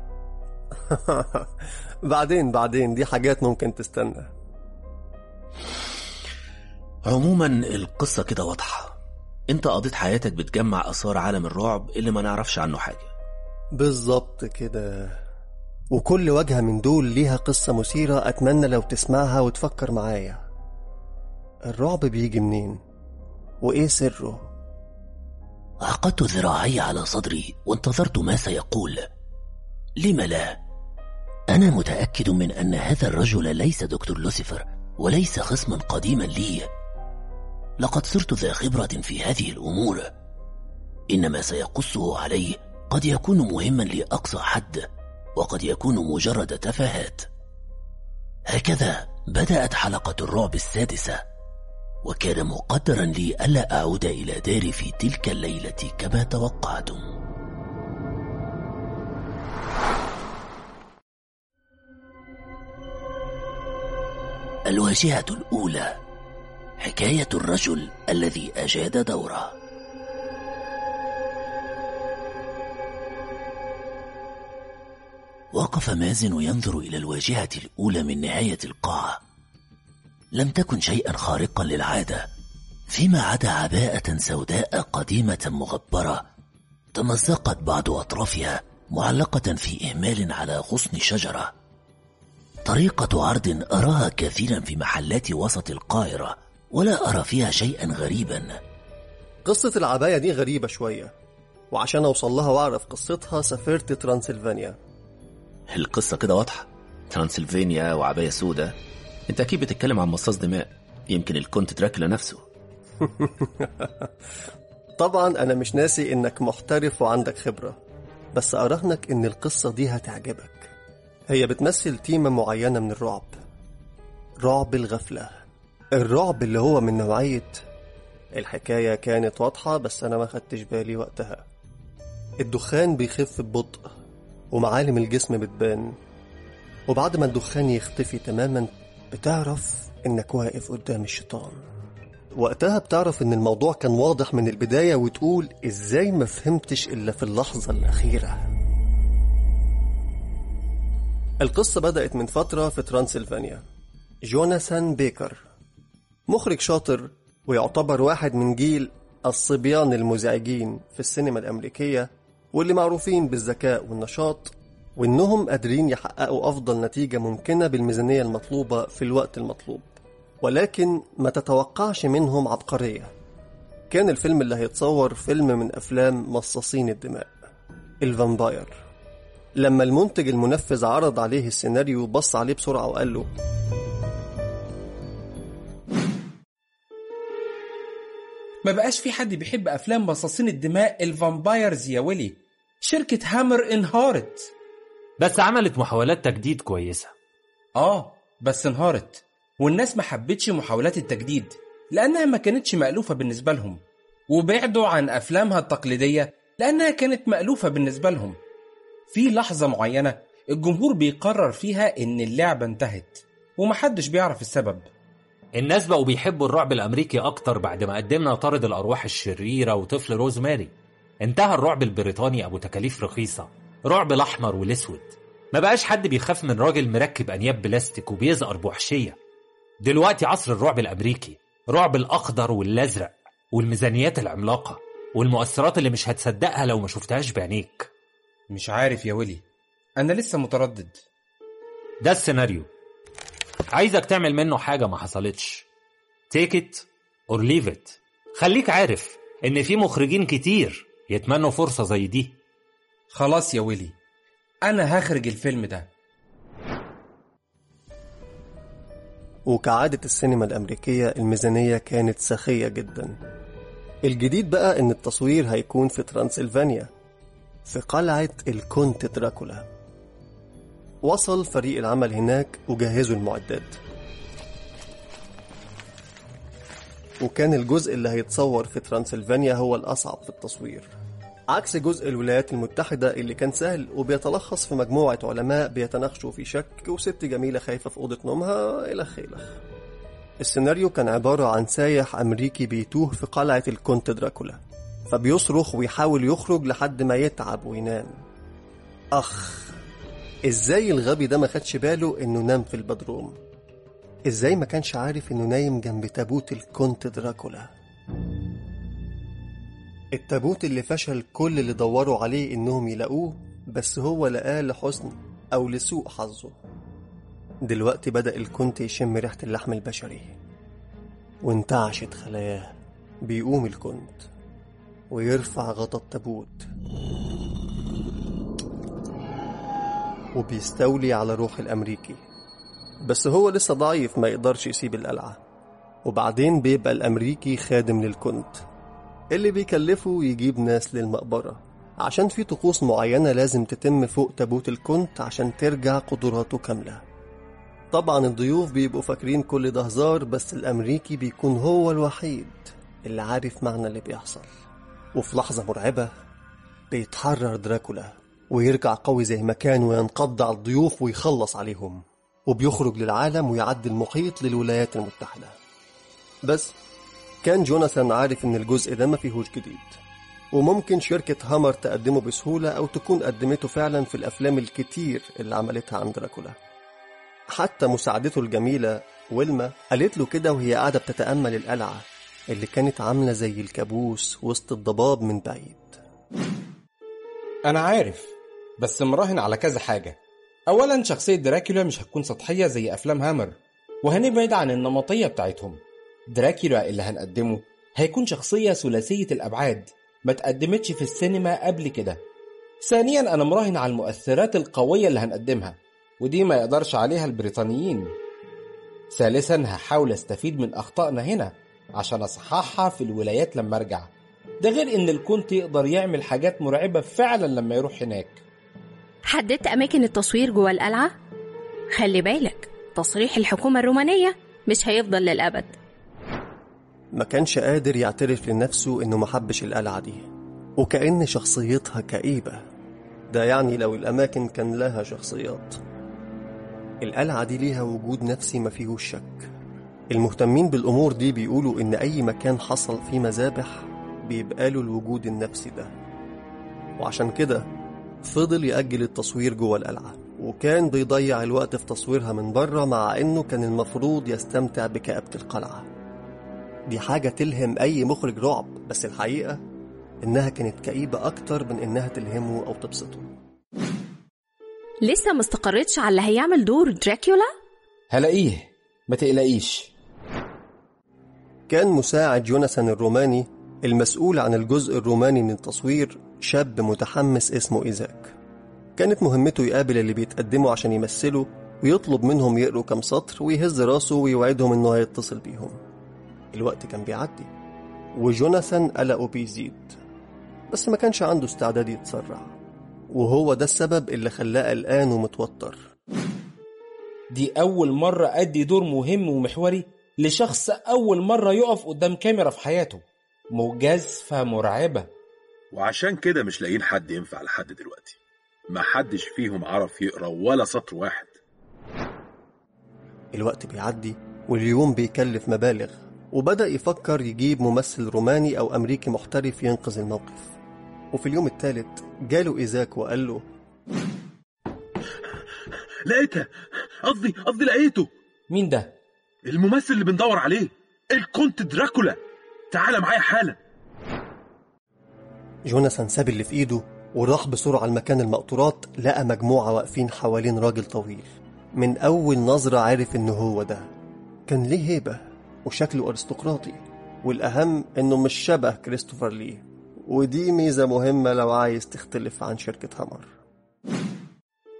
بعدين بعدين دي حاجات ممكن تستنى. عموما القصة كده واضحة. انت قضيت حياتك بتجمع آثار عالم الرعب اللي ما نعرفش عنه حاجة. بالظبط كده. وكل واجهة من دول ليها قصة مثيرة أتمنى لو تسمعها وتفكر معايا. الرعب بيجي منين؟ وإيه سره؟ وضعت ذراعي على صدري وانتظرت ما سيقول. لم لا؟ أنا متأكد من أن هذا الرجل ليس دكتور لوسيفر وليس خصما قديما لي. لقد صرت ذا خبرة في هذه الأمور. إن ما سيقصه علي قد يكون مهما لأقصى حد وقد يكون مجرد تفاهات. هكذا بدأت حلقة الرعب السادسة. وكان مقدرا لي ألا أعود إلى داري في تلك الليلة كما توقعتم. الواجهة الأولى حكاية الرجل الذي أجاد دوره. وقف مازن ينظر إلى الواجهة الأولى من نهاية القاعة. لم تكن شيئا خارقا للعادة فيما عدا عباءة سوداء قديمة مغبرة تمزقت بعض أطرافها معلقة في إهمال على غصن شجرة. طريقة عرض أراها كثيرا في محلات وسط القاهرة ولا أرى فيها شيئا غريبا. قصة العباية دي غريبة شوية وعشان أوصل لها وأعرف قصتها سافرت ترانسلفانيا. القصة كده واضحة؟ ترانسلفانيا وعباية سودة انت أكيد بتتكلم عن مصاص دماء يمكن الكونت دراكولا نفسه طبعا أنا مش ناسي إنك محترف وعندك خبرة بس أراهنك إن القصة دي هتعجبك. هي بتمثل تيمة معينة من الرعب. رعب الغفلة. الرعب اللي هو من نوعية الحكاية كانت واضحة بس أنا ما خدتش بالي وقتها. الدخان بيخف ببطء ومعالم الجسم بتبان. وبعد ما الدخان يختفي تماما بتعرف إنك واقف قدام الشيطان. وقتها بتعرف إن الموضوع كان واضح من البداية وتقول إزاي ما فهمتش إلا في اللحظة الأخيرة. القصة بدأت من فترة في ترانسلفانيا. جوناثان بيكر مخرج شاطر ويعتبر واحد من جيل الصبيان المزعجين في السينما الأمريكية واللي معروفين بالذكاء والنشاط وإنهم قادرين يحققوا أفضل نتيجة ممكنة بالميزانية المطلوبة في الوقت المطلوب. ولكن ما تتوقعش منهم عبقرية. كان الفيلم اللي هيتصور فيلم من أفلام مصاصين الدماء ال vampire. لما المنتج المنفذ عرض عليه السيناريو بص عليه بسرعة وقال له ما بقاش في حد بيحب أفلام مصاصين الدماء ال vampires يا ولي. شركة هامر إنهارت. بس عملت محاولات تجديد كويسة. آه بس انهارت. والناس ما حبتش محاولات التجديد لأنها ما كانتش مألوفة بالنسبة لهم. وبعدوا عن أفلامها التقليدية لأنها كانت مألوفة بالنسبة لهم. في لحظة معينة الجمهور بيقرر فيها إن اللعبة انتهت ومحدش بيعرف السبب. الناس بقوا بيحبوا الرعب الأمريكي أكتر بعد ما قدمنا طارد الأرواح الشريرة وطفل روزماري. انتهى الرعب البريطاني أبو تكاليف رخيصة. رعب الأحمر والأسود. ما بقاش حد بيخاف من راجل مركب أنياب بلاستيك وبيزقر بوحشية. دلوقتي عصر الرعب الأمريكي رعب الأخضر والأزرق والميزانيات العملاقة والمؤثرات اللي مش هتصدقها لو ما شفتهاش بعينيك. مش عارف يا ولي. أنا لسه متردد. ده السيناريو. عايزك تعمل منه حاجة ما حصلتش. Take it اور leave it. خليك عارف إن في مخرجين كتير يتمنوا فرصة زي دي. خلاص يا ويلي. أنا هخرج الفيلم ده. وكعادة السينما الأمريكية الميزانية كانت سخية جدا. الجديد بقى إن التصوير هيكون في ترانسلفانيا في قلعة الكونت دراكولا. وصل فريق العمل هناك وجهزوا المعدات. وكان الجزء اللي هيتصور في ترانسلفانيا هو الأصعب في التصوير. عكس جزء الولايات المتحدة اللي كان سهل وبيتلخص في مجموعة علماء بيتناقشوا في شك وست جميلة خايفة في أوضة نومها إلخ إلخ السيناريو كان عبارة عن سايح أمريكي بيتوه في قلعة الكونت دراكولا فبيصرخ ويحاول يخرج لحد ما يتعب وينام. أخ إزاي الغبي ده ما خدش باله إنه نام في البدروم؟ إزاي ما كانش عارف إنه نايم جنب تابوت الكونت دراكولا؟ التابوت اللي فشل كل اللي دوروا عليه إنهم يلاقوه بس هو لقاه لحسن أو لسوء حظه. دلوقتي بدأ الكونت يشم ريحة اللحم البشري. وانتعشت خلاياه بيقوم الكونت ويرفع غطا التابوت. وبيستولي على روح الأمريكي. بس هو لسه ضعيف ما يقدرش يسيب القلعة. وبعدين بيبقى الأمريكي خادم للكونت. اللي بيكلفه يجيب ناس للمقبرة. عشان في طقوس معينة لازم تتم فوق تابوت الكنت عشان ترجع قدراته كاملة. طبعا الضيوف بيبقوا فاكرين كل ده هزار بس الأمريكي بيكون هو الوحيد اللي عارف معنى اللي بيحصل. وفي لحظة مرعبة بيتحرر دراكولا ويرجع قوي زي ما كان وينقض على الضيوف ويخلص عليهم. وبيخرج للعالم ويعدي المحيط للولايات المتحدة. بس كان جوناثان عارف إن الجزء ده ما فيهوش جديد. وممكن شركة هامر تقدمه بسهولة أو تكون قدمته فعلا في الأفلام الكتير اللي عملتها عن دراكولا حتى مساعدته الجميلة ويلما قالت له كده وهي قاعدة بتتأمل القلعة اللي كانت عاملة زي الكابوس وسط الضباب من بعيد. أنا عارف بس مراهن على كذا حاجة. أولا شخصية دراكولا مش هتكون سطحية زي أفلام هامر وهنبعد عن النمطية بتاعتهم. دراكولا اللي هنقدمه. هيكون شخصية ثلاثية الأبعاد. ما تقدمتش في السينما قبل كده. ثانيا أنا مراهن على المؤثرات القوية اللي هنقدمها ودي ما يقدرش عليها البريطانيين. ثالثا هحاول أستفيد من أخطائنا هنا عشان أصححها في الولايات لما أرجع. ده غير إن الكونت يقدر يعمل حاجات مرعبة فعلا لما يروح هناك. حددت أماكن التصوير جوه القلعة؟ خلي بالك تصريح الحكومة الرومانية مش هيفضل للأبد. ما كانش قادر يعترف لنفسه إنه ما حبش القلعة دي وكأن شخصيتها كئيبة. ده يعني لو الأماكن كان لها شخصيات. القلعة دي ليها وجود نفسي ما فيهوش شك. المهتمين بالأمور دي بيقولوا إن أي مكان حصل فيه مذابح بيبقى له الوجود النفسي ده. وعشان كده فضل يأجل التصوير جوه القلعة. وكان بيضيع الوقت في تصويرها من بره مع إنه كان المفروض يستمتع بكآبة القلعة. دي حاجة تلهم أي مخرج رعب بس الحقيقة إنها كانت كئيبة أكتر من إنها تلهمه أو تبسطه. لسه ما استقرتش على اللي هيعمل دور دراكولا؟ هلاقيه. ما تقلقيش. كان مساعد يوناثان الروماني المسؤول عن الجزء الروماني من التصوير شاب متحمس اسمه إيزاك. كانت مهمته يقابل اللي بيتقدموا عشان يمثلوا ويطلب منهم يقروا كام سطر ويهز راسه ويوعدهم إنه هيتصل بيهم. الوقت كان بيعدي. وجوناثان قلقه بيزيد. بس ما كانش عنده استعداد يتسرع. وهو ده السبب اللي خلاه قلقان ومتوتر. دي أول مرة أدي دور مهم ومحوري لشخص أول مرة يقف قدام كاميرا في حياته. مجازفة مرعبة وعشان كده مش لاقيين حد ينفع لحد دلوقتي. ما حدش فيهم عرف يقرأ ولا سطر واحد. الوقت بيعدي واليوم بيكلف مبالغ. وبدأ يفكر يجيب ممثل روماني أو أمريكي محترف ينقذ الموقف. وفي اليوم الثالث جاله إيزاك وقال له لقيتها قصدي قصدي لقيته. مين ده؟ الممثل اللي بندور عليه. الكونت دراكولا. تعال معايا حالا. جوناثان ساب اللي في إيده وراح بسرعة لمكان المقطورات لقى مجموعة واقفين حوالين راجل طويل. من أول نظرة عارف إن هو ده. كان ليه هيبة؟ وشكله أرستقراطي. والأهم إنه مش شبه كريستوفر لي. ودي ميزة مهمة لو عايز تختلف عن شركة هامر.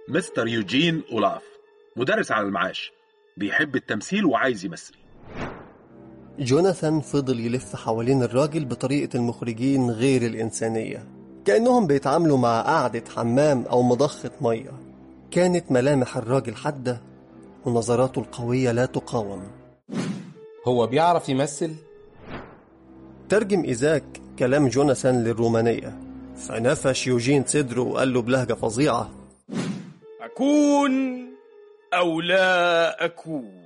مستر يوجين أولاف مدرس على المعاش بيحب التمثيل وعايز يمثل. جوناثان فضل يلف حوالين الراجل بطريقة المخرجين غير الإنسانية. كأنهم بيتعاملوا مع قعدة حمام أو مضخة مية. كانت ملامح الراجل حادة ونظراته القوية لا تقاوم. هو بيعرف يمثل؟ ترجم إيزاك كلام جوناثان للرومانية. فنفش يوجين صدره وقال له بلهجة فظيعة. أكون أو لا أكون؟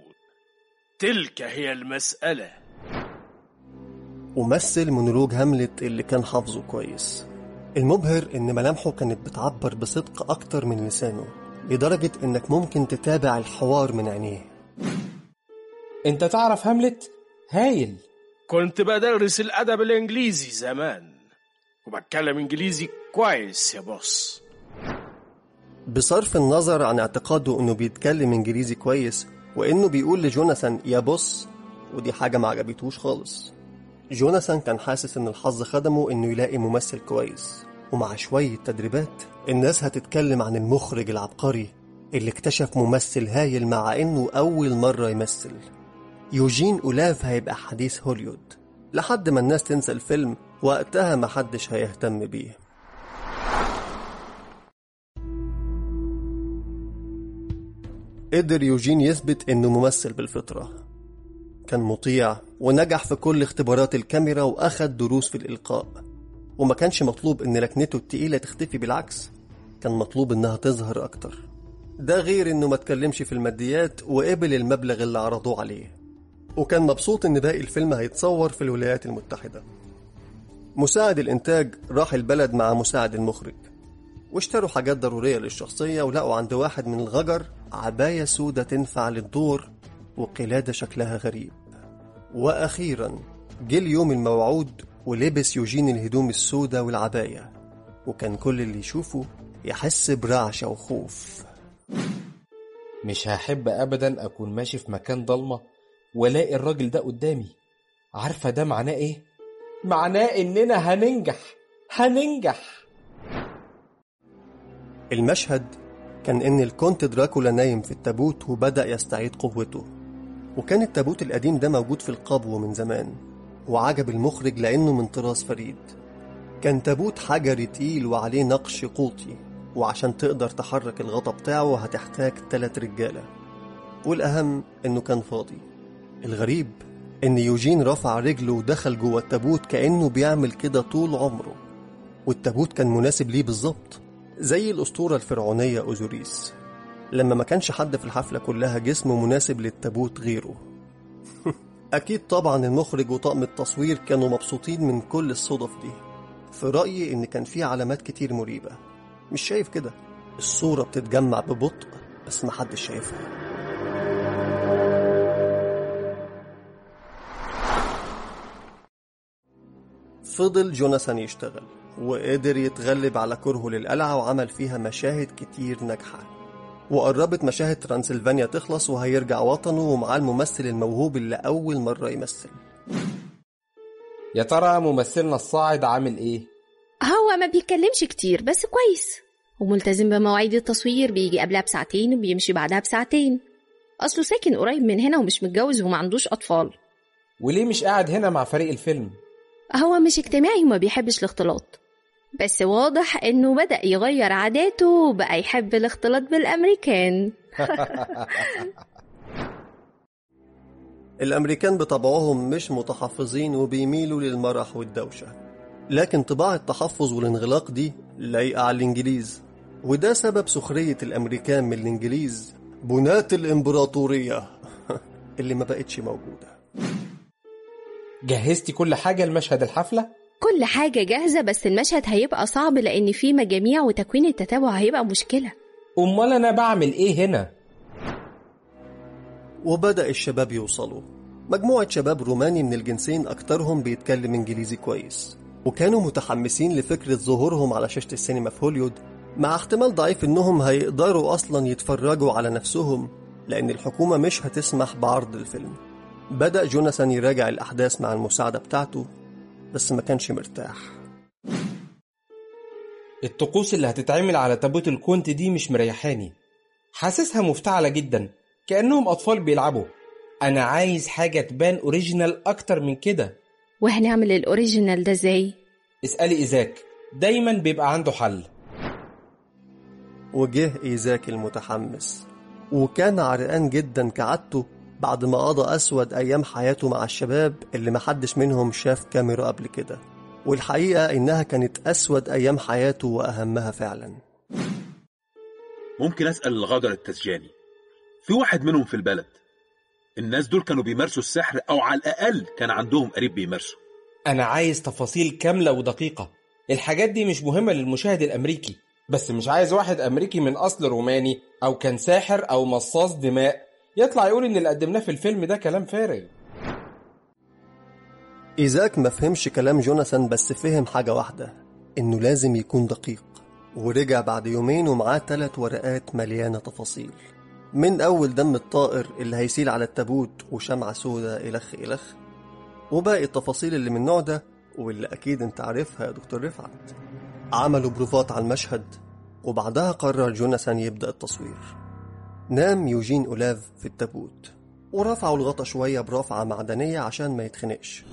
تلك هي المسألة. ومثل مونولوج هاملت اللي كان حافظه كويس. المبهر إن ملامحه كانت بتعبر بصدق أكتر من لسانه لدرجة إنك ممكن تتابع الحوار من عينيه. انت تعرف هاملت؟ هايل. كنت بدرس الأدب الإنجليزي زمان وبتكلم إنجليزي كويس يا بوس. بصرف النظر عن اعتقاده إنه بيتكلم إنجليزي كويس وإنه بيقول لجوناثان يا بوس ودي حاجة ما عجبتهوش خالص. جوناثان كان حاسس إن الحظ خدمه إنه يلاقي ممثل كويس ومع شوية تدريبات الناس هتتكلم عن المخرج العبقري اللي اكتشف ممثل هايل مع إنه أول مرة يمثل. يوجين أولاف هيبقى حديث هوليود. لحد ما الناس تنسى الفيلم وقتها محدش هيهتم بيه. قدر يوجين يثبت إنه ممثل بالفطرة. كان مطيع ونجح في كل اختبارات الكاميرا واخد دروس في الإلقاء. وما كانش مطلوب إن لكنته التقيلة تختفي بالعكس كان مطلوب إنها تظهر أكتر. ده غير إنه ما تكلمش في الماديات وقبل المبلغ اللي عرضوه عليه. وكان مبسوط إن باقي الفيلم هيتصور في الولايات المتحدة. مساعد الإنتاج راح البلد مع مساعد المخرج. واشتروا حاجات ضرورية للشخصية ولقوا عند واحد من الغجر عباية سودة تنفع للدور وقلادة شكلها غريب. وأخيرا جه اليوم الموعود ولبس يوجين الهدوم السودة والعباية. وكان كل اللي يشوفه يحس برعشة وخوف. مش هحب أبدا أكون ماشي في مكان ضلمة والاقي الراجل ده قدامي. عارفة ده معناه إيه؟ معناه إننا هننجح. هننجح. المشهد كان إن الكونت دراكولا نايم في التابوت وبدأ يستعيد قوته. وكان التابوت القديم ده موجود في القبو من زمان وعجب المخرج لأنه من طراز فريد. كان تابوت حجري تقيل وعليه نقش قوطي وعشان تقدر تحرك الغطا بتاعه هتحتاج تلات رجالة. والأهم إنه كان فاضي. الغريب إن يوجين رفع رجله ودخل جوه التابوت كأنه بيعمل كده طول عمره. والتابوت كان مناسب ليه بالظبط؟ زي الأسطورة الفرعونية أوزوريس. لما ما كانش حد في الحفلة كلها جسمه مناسب للتابوت غيره. أكيد طبعا المخرج وطاقم التصوير كانوا مبسوطين من كل الصدف دي. في رأيي إن كان في علامات كتير مريبة. مش شايف كده. الصورة بتتجمع ببطء بس محدش شايفها. فضل جوناثان يشتغل وقدر يتغلب على كرهه للقلعة وعمل فيها مشاهد كتير ناجحة. وقربت مشاهد ترانسلفانيا تخلص وهيرجع وطنه ومعاه الممثل الموهوب اللي أول مرة يمثل. يا ترى ممثلنا الصاعد عامل إيه؟ هو ما بيتكلمش كتير بس كويس. وملتزم بمواعيد التصوير بيجي قبلها بساعتين وبيمشي بعدها بساعتين. أصله ساكن قريب من هنا ومش متجوز ومعندوش أطفال. وليه مش قاعد هنا مع فريق الفيلم؟ هو مش اجتماعي وما بيحبش الاختلاط. بس واضح إنه بدأ يغير عاداته وبقى يحب الاختلاط بالأمريكان. الأمريكان بطبعهم مش متحفظين وبيميلوا للمرح والدوشة. لكن طباع التحفظ والانغلاق دي لايقة على الإنجليز. وده سبب سخرية الأمريكان من الإنجليز. بنات الإمبراطورية اللي ما بقتش موجودة. جهزتي كل حاجة لمشهد الحفلة؟ كل حاجة جاهزة بس المشهد هيبقى صعب لأن فيه مجاميع وتكوين التتابع هيبقى مشكلة أمال أنا بعمل إيه هنا؟ وبدأ الشباب يوصلوا مجموعة شباب روماني من الجنسين أكترهم بيتكلم إنجليزي كويس وكانوا متحمسين لفكرة ظهورهم على شاشة السينما في هوليود مع احتمال ضعيف إنهم هيقدروا أصلا يتفرجوا على نفسهم لأن الحكومة مش هتسمح بعرض الفيلم بدأ جوناثان يراجع الأحداث مع المساعدة بتاعته بس ما كانش مرتاح. الطقوس اللي هتتعمل على تابوت الكونت دي مش مريحاني. حاسسها مفتعلة جدا كأنهم أطفال بيلعبوا. أنا عايز حاجة تبان original أكتر من كده. وهنعمل ال original ده إزاي؟ اسألي إيزاك. دايما بيبقى عنده حل. وجه إيزاك المتحمس. وكان عرقان جدا كعادته بعد ما قضى أسود أيام حياته مع الشباب اللي محدش منهم شاف كاميرا قبل كده. والحقيقة إنها كانت أسود أيام حياته وأهمها فعلا. ممكن أسأل الغادر التسجاني. في واحد منهم في البلد. الناس دول كانوا بيمارسوا السحر أو على الأقل كان عندهم قريب بيمارسوا. أنا عايز تفاصيل كاملة ودقيقة. الحاجات دي مش مهمة للمشاهد الأمريكي بس مش عايز واحد أمريكي من أصل روماني أو كان ساحر أو مصاص دماء. يطلع يقول إن اللي قدمناه في الفيلم ده كلام فارغ. إيزاك ما فهمش كلام جوناثان بس فهم حاجة واحدة إنه لازم يكون دقيق. ورجع بعد يومين ومعاه ثلاث ورقات مليانة تفاصيل. من أول دم الطائر اللي هيسيل على التابوت وشمعة سودا إلخ إلخ وباقي التفاصيل اللي من النوع ده واللي أكيد أنت عارفها يا دكتور رفعت. عملوا بروفات على المشهد وبعدها قرر جوناثان يبدأ التصوير. نام يوجين أولاف في التابوت. ورفعوا الغطا شوية برافعة معدنية عشان ما يتخنقش.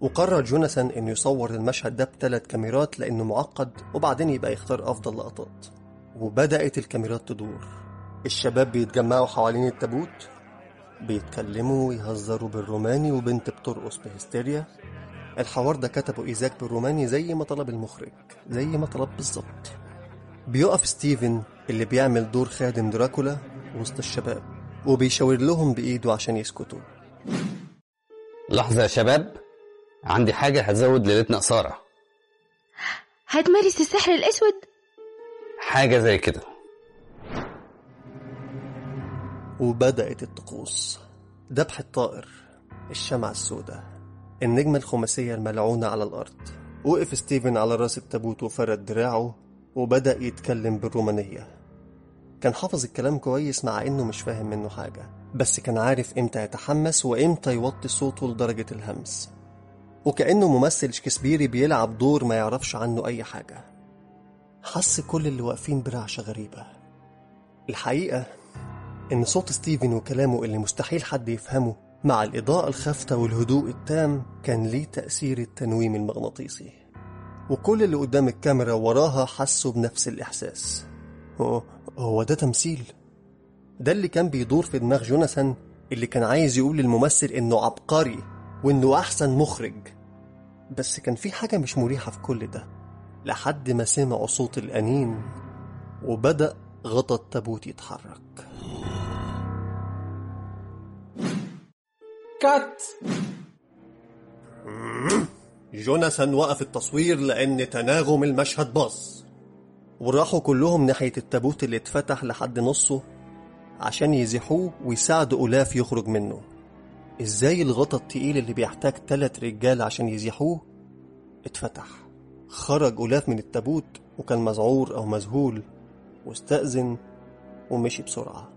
وقرر جوناثان إنه يصور المشهد ده بثلاث كاميرات لأنه معقد وبعدين يبقى يختار أفضل لقطات. وبدأت الكاميرات تدور. الشباب بيتجمعوا حوالين التابوت بيتكلموا ويهزروا بالروماني وبنت بترقص بهستيريا الحوار ده كتبه إيزاك بالروماني زي ما طلب المخرج زي ما طلب بالظبط. بيقف ستيفن اللي بيعمل دور خادم دراكولا وسط الشباب. وبيشاور لهم بإيده عشان يسكتوا. لحظة يا شباب. عندي حاجة هتزود ليلتنا إثارة هتمارس السحر الأسود. حاجة زي كده. وبدأت الطقوس. ذبح الطائر الشمعة السوداء النجمة الخماسية الملعونة على الأرض. وقف ستيفن على رأس التابوت وفرد دراعه وبدأ يتكلم بالرومانية. كان حافظ الكلام كويس مع إنه مش فاهم منه حاجة بس كان عارف إمتى يتحمس وإمتى يوطي صوته لدرجة الهمس. وكأنه ممثل شكسبيري بيلعب دور ما يعرفش عنه أي حاجة. حس كل اللي واقفين برعشة غريبة. الحقيقة إن صوت ستيفن وكلامه اللي مستحيل حد يفهمه مع الإضاءة الخافتة والهدوء التام كان ليه تأثير التنويم المغناطيسي. وكل اللي قدام الكاميرا وراها حسوا بنفس الإحساس. هو ده تمثيل. ده اللي كان بيدور في دماغ جوناثان اللي كان عايز يقول للممثل إنه عبقري وإنه أحسن مخرج. بس كان في حاجة مش مريحة في كل ده. لحد ما سمعوا صوت الأنين وبدأ غطا التابوت يتحرك. كات! جوناثان وقف التصوير لأن تناغم المشهد باظ وراحوا كلهم ناحية التابوت اللي اتفتح لحد نصه عشان يزيحوه ويساعدوا أولاف يخرج منه. إزاي الغطا التقيل اللي بيحتاج تلات رجال عشان يزيحوه اتفتح. خرج أولاف من التابوت وكان مذعور أو مذهول واستأذن ومشي بسرعة.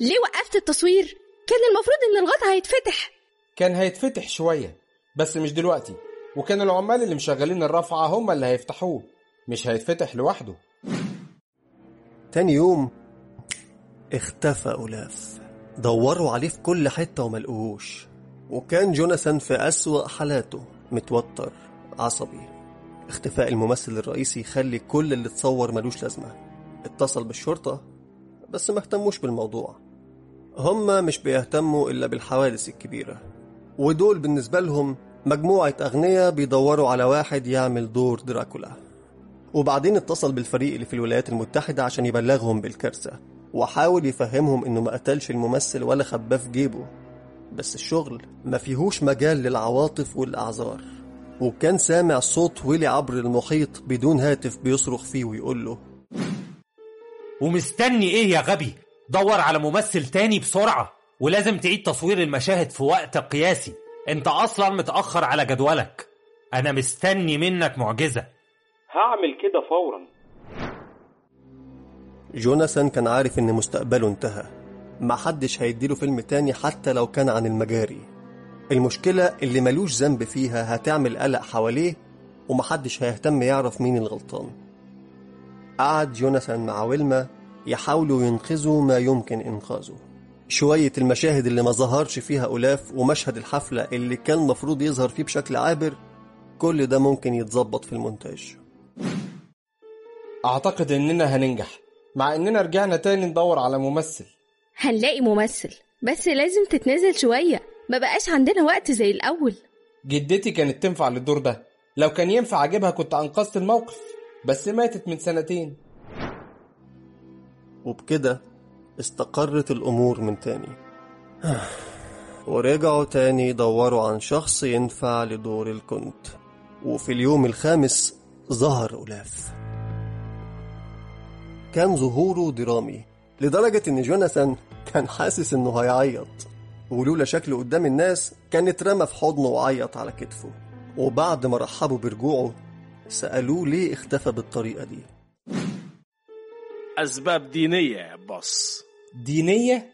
ليه وقفت التصوير؟ كان المفروض إن الغطا هيتفتح. كان هيتفتح شوية بس مش دلوقتي. وكان العمال اللي مشغلين الرفعة هم اللي هيفتحوه مش هيتفتح لوحده. تاني يوم اختفى أولاف. دوروا عليه في كل حتة وملقوهوش وكان جوناثان في أسوأ حالاته متوتر عصبي. اختفاء الممثل الرئيسي يخلي كل اللي اتصور ملوش لازمة. اتصل بالشرطة بس ما اهتموش بالموضوع. هما مش بيهتموا إلا بالحوادث الكبيرة. ودول بالنسبة لهم مجموعة أغنياء بيدوروا على واحد يعمل دور دراكولا. وبعدين اتصل بالفريق اللي في الولايات المتحدة عشان يبلغهم بالكارثة. وحاول يفهمهم إنه ما قتلش الممثل ولا خباه في جيبه. بس الشغل ما فيهوش مجال للعواطف والأعذار. وكان سامع صوت ويلي عبر المحيط بدون هاتف بيصرخ فيه ويقول له ومستني إيه يا غبي؟ دور على ممثل تاني بسرعة. ولازم تعيد تصوير المشاهد في وقت قياسي. انت أصلا متأخر على جدولك. أنا مستني منك معجزة. هعمل كده فورا. جوناثان كان عارف إن مستقبله انتهى. ما حدش هيديله فيلم تاني حتى لو كان عن المجاري. المشكلة اللي ملوش ذنب فيها هتعمل قلق حواليه ومحدش هيهتم يعرف مين الغلطان. قعد جوناثان مع ويلما يحاولوا ينقذوا ما يمكن إنقاذه. شوية المشاهد اللي ما ظهرش فيها ألاف ومشهد الحفلة اللي كان المفروض يظهر فيه بشكل عابر كل ده ممكن يتظبط في المونتاج. أعتقد إننا هننجح مع إننا رجعنا تاني ندور على ممثل. هنلاقي ممثل بس لازم تتنازل شوية ما بقاش عندنا وقت زي الأول. جدتي كانت تنفع للدور ده لو كان ينفع أجيبها كنت أنقذت الموقف بس ماتت من سنتين. وبكده استقرت الأمور من تاني. آه. ورجعوا تاني يدوروا عن شخص ينفع لدور الكنت. وفي اليوم الخامس ظهر أولاف. كان ظهوره درامي لدرجة إن جوناثان كان حاسس إنه هيعيط. ولولا شكله قدام الناس كان اترمى في حضنه وعيط على كتفه. وبعد ما رحبوا برجوعه سألوه ليه اختفى بالطريقة دي. أسباب دينية يا باص دينية؟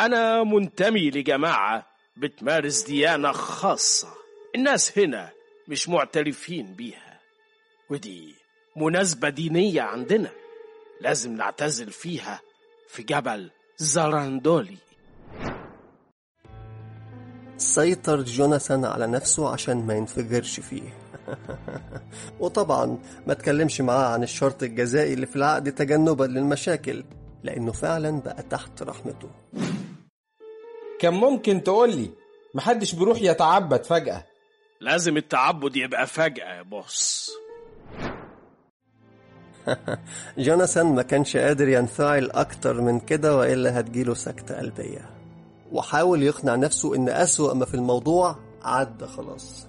أنا منتمي لجماعة بتمارس ديانة خاصة. الناس هنا مش معترفين بيها. ودي مناسبة دينية عندنا. لازم نعتزل فيها في جبل زراندولي. سيطر جوناثان على نفسه عشان ما ينفجرش فيه. وطبعا ما تكلمش معاه عن الشرط الجزائي اللي في العقد تجنبا للمشاكل. لأنه فعلا بقى تحت رحمته. كان ممكن تقولي محدش بيروح يتعبد فجأة. لازم التعبد يبقى فجأة يا بوس. جوناثان ما كانش قادر ينفعل أكتر من كده وإلا هتجيله سكتة قلبية. وحاول يقنع نفسه إن أسوأ ما في الموضوع عدى خلاص.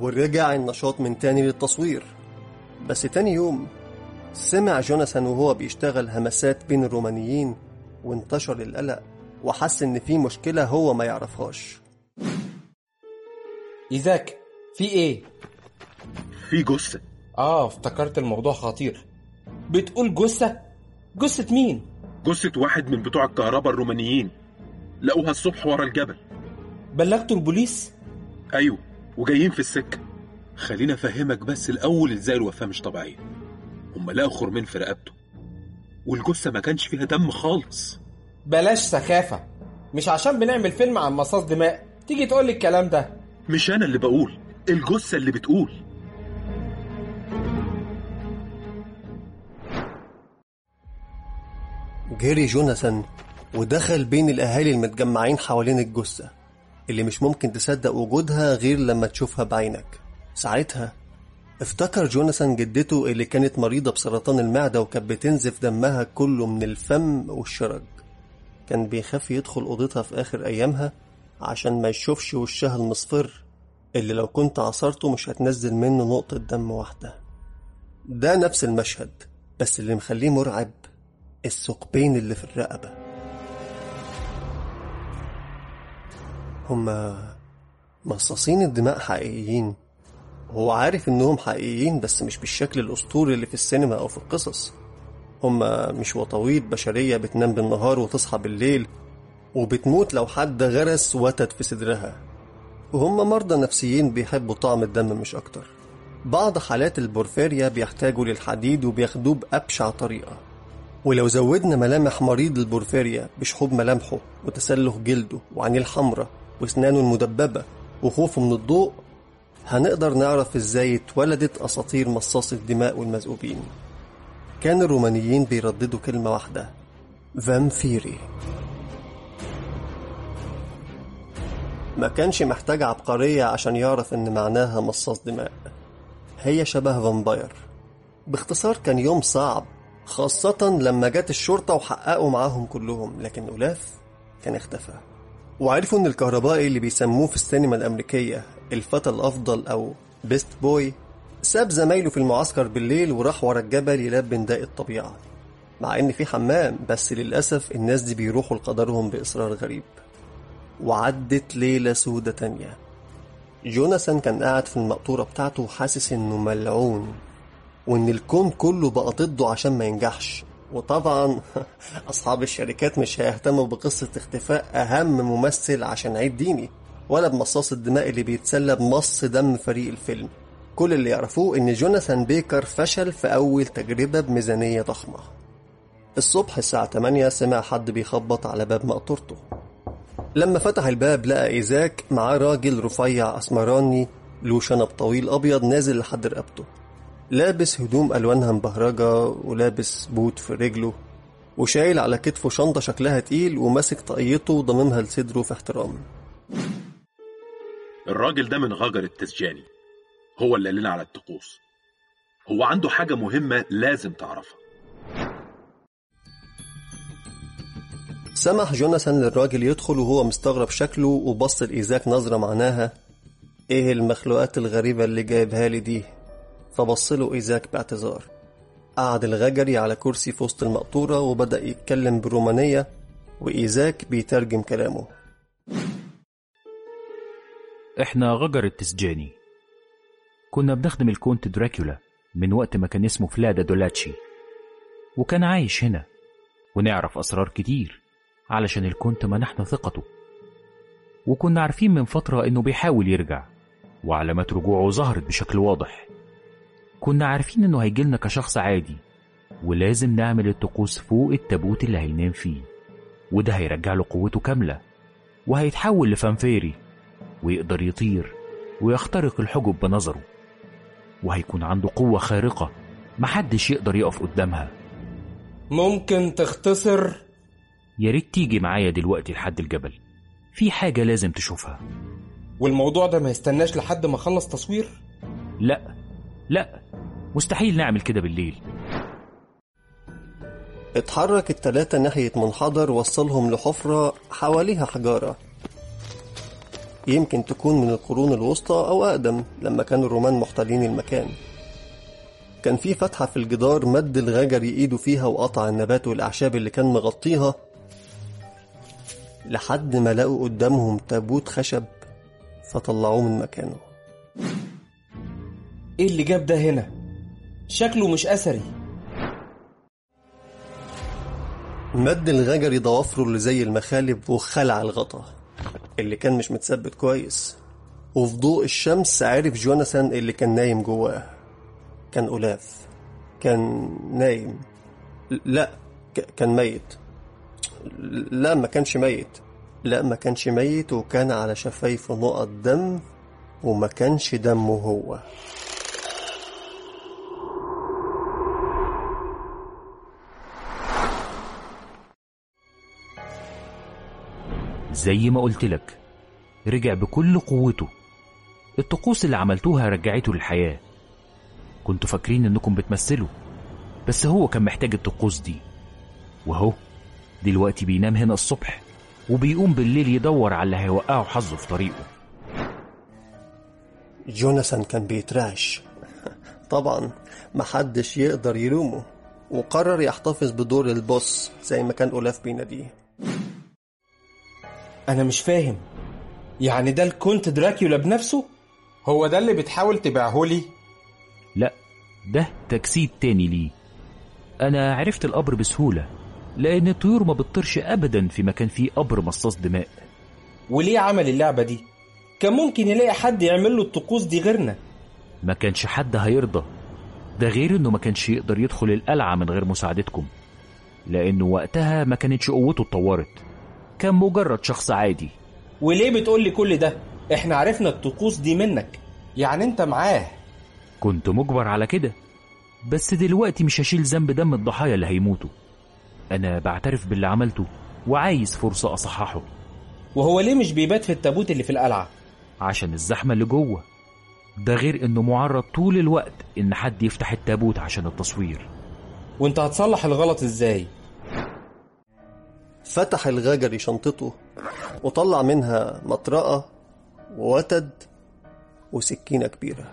ورجع النشاط من تاني للتصوير. بس تاني يوم سمع جوناثان وهو بيشتغل همسات بين الرومانيين وانتشر القلق وحس إن في مشكلة هو ما يعرفهاش إيزاك في إيه؟ في جثة آه افتكرت الموضوع خطير بتقول جثة؟ جثة مين؟ جثة واحد من بتوع الكهرباء الرومانيين لقوها الصبح ورا الجبل بلغتوا البوليس؟ أيوه وجايين في السكة خلينا أفهمك بس الأول إزاي الوفاة مش طبيعية أمال لقوا خرمين في رقبته والجثة ما كانش فيها دم خالص. بلاش سخافة. مش عشان بنعمل فيلم عن مصاص دماء. تيجي تقول لي الكلام ده. مش أنا اللي بقول الجثة اللي بتقول. جري جوناثان ودخل بين الأهالي المتجمعين حوالين الجثة اللي مش ممكن تصدق وجودها غير لما تشوفها بعينك. ساعتها افتكر جوناثان جدته اللي كانت مريضة بسرطان المعدة وكانت بتنزف دمها كله من الفم والشرج. كان بيخاف يدخل أوضتها في آخر أيامها عشان ما يشوفش وشها المصفر اللي لو كنت عصرته مش هتنزل منه نقطة دم واحدة. ده نفس المشهد بس اللي مخليه مرعب الثقبين اللي في الرقبة. هما مصاصين الدماء حقيقيين. هو عارف إنهم حقيقيين بس مش بالشكل الأسطوري اللي في السينما أو في القصص. هما مش وطاويط بشرية بتنام بالنهار وتصحى بالليل وبتموت لو حد غرس وتد في صدرها. وهم مرضى نفسيين بيحبوا طعم الدم مش أكتر. بعض حالات البورفيريا بيحتاجوا للحديد وبياخدوه بأبشع طريقة. ولو زودنا ملامح مريض البورفيريا بشحوب ملامحه وتسلخ جلده وعينيه الحمراء وأسنانه المدببة وخوفه من الضوء هنقدر نعرف إزاي اتولدت أساطير مصاص الدماء والمذؤوبين كان الرومانيين بيرددوا كلمة واحدة vampiri ما كانش محتاج عبقرية عشان يعرف إن معناها مصاص دماء. هي شبه vampire باختصار كان يوم صعب خاصة لما جت الشرطة وحققوا معاهم كلهم لكن أولاف كان اختفى. وعرفوا إن الكهربائي اللي بيسموه في السينما الأمريكية الفتى الأفضل أو بيست بوي ساب زمايله في المعسكر بالليل وراح ورا الجبل يلبن نداء الطبيعة. مع إن في حمام بس للأسف الناس دي بيروحوا لقدرهم بإصرار غريب. وعدت ليلة سودة تانية. جوناثان كان قاعد في المقطورة بتاعته وحاسس إنه ملعون. وإن الكون كله بقى ضده عشان ما ينجحش. وطبعا أصحاب الشركات مش هيهتموا بقصة اختفاء أهم ممثل عشان عيد ديني. ولا بمصاص الدماء اللي بيتسلى بمص دم فريق الفيلم. كل اللي يعرفوه إن جوناثان بيكر فشل في أول تجربة بميزانية ضخمة. الصبح الساعة 8 سمع حد بيخبط على باب مقطورته. لما فتح الباب لقى إيزاك معاه راجل رفيع أسمراني له شنب طويل أبيض نازل لحد رقبته. لابس هدوم ألوانها مبهرجة ولابس بوت في رجله وشايل على كتفه شنطة شكلها تقيل وماسك طاقيته وضممها لصدره في احترام الراجل ده من غجر التسجاني. هو اللي قالنا على الطقوس. هو عنده حاجة مهمة لازم تعرفها. سمح جوناثان للراجل يدخل وهو مستغرب شكله وبص لإيزاك نظرة معناها إيه المخلوقات الغريبة اللي جايبها لي دي؟ فبص له إيزاك باعتذار. قعد الغجري على كرسي في وسط المقطورة وبدأ يتكلم برومانية وإيزاك بيترجم كلامه. إحنا غجر التسجاني. كنا بنخدم الكونت دراكولا من وقت ما كان اسمه فلادا دولاتشي. وكان عايش هنا. ونعرف أسرار كتير علشان الكونت منحنا ثقته. وكنا عارفين من فترة إنه بيحاول يرجع وعلامات رجوعه ظهرت بشكل واضح. كنا عارفين إنه هيجيلنا كشخص عادي ولازم نعمل الطقوس فوق التابوت اللي هينام فيه. وده هيرجع له قوته كاملة وهيتحول لفانفيري. ويقدر يطير ويخترق الحجب بنظره. وهيكون عنده قوة خارقة محدش يقدر يقف قدامها. ممكن تختصر؟ يا ريت تيجي معايا دلوقتي لحد الجبل. في حاجة لازم تشوفها. والموضوع ده ما يستناش لحد ما أخلص تصوير؟ لا لا مستحيل نعمل كده بالليل. اتحرك التلاتة ناحية منحدر وصلهم لحفرة حواليها حجارة. يمكن تكون من القرون الوسطى أو أقدم لما كان الرومان محتلين المكان. كان في فتحة في الجدار مد الغجر إيده فيها وقطع النبات والأعشاب اللي كان مغطيها لحد ما لقوا قدامهم تابوت خشب فطلعوه من مكانه. إيه اللي جاب ده هنا؟ شكله مش أثري. مد الغجري ضوافره اللي زي المخالب وخلع الغطا. اللي كان مش متثبت كويس. وفي ضوء الشمس عرف جوناثان اللي كان نايم جواه؟ كان أولاف كان نايم. لا كان ميت. لا ما كانش ميت. لا ما كانش ميت وكان على شفايفه نقط دم وما كانش دمه هو. زي ما قلت لك. رجع بكل قوته. الطقوس اللي عملتوها رجعته للحياة. كنتوا فاكرين إنكم بتمثلوا. بس هو كان محتاج الطقوس دي. وهو دلوقتي بينام هنا الصبح وبيقوم بالليل يدور على اللي هيوقعه حظه في طريقه. جوناثان كان بيترعش. طبعا محدش يقدر يلومه وقرر يحتفظ بدور البوس زي ما كان أولاف بيناديه. أنا مش فاهم. يعني ده الكونت دراكيولا بنفسه هو ده اللي بتحاول تبيعه لي؟ لا ده تجسيد تاني ليه. أنا عرفت القبر بسهولة لأن الطيور ما بتطيرش ابدا في مكان فيه قبر مصاص دماء. وليه عمل اللعبة دي؟ كان ممكن يلاقي حد يعمل له الطقوس دي غيرنا. ما كانش حد هيرضى. ده غير إنه ما كانش يقدر يدخل القلعة من غير مساعدتكم. لأنه وقتها ما كانتش قوته اتطورت. كان مجرد شخص عادي. وليه بتقول لي كل ده؟ إحنا عرفنا الطقوس دي منك. يعني أنت معاه. كنت مجبر على كده. بس دلوقتي مش هشيل ذنب دم الضحايا اللي هيموتوا. أنا بعترف باللي عملته وعايز فرصة أصححه. وهو ليه مش بيبات في التابوت اللي في القلعة؟ عشان الزحمة اللي جوه. ده غير إنه معرض طول الوقت إن حد يفتح التابوت عشان التصوير. وأنت هتصلح الغلط إزاي؟ فتح الغجري شنطته وطلع منها مطرقة ووتد وسكينة كبيرة.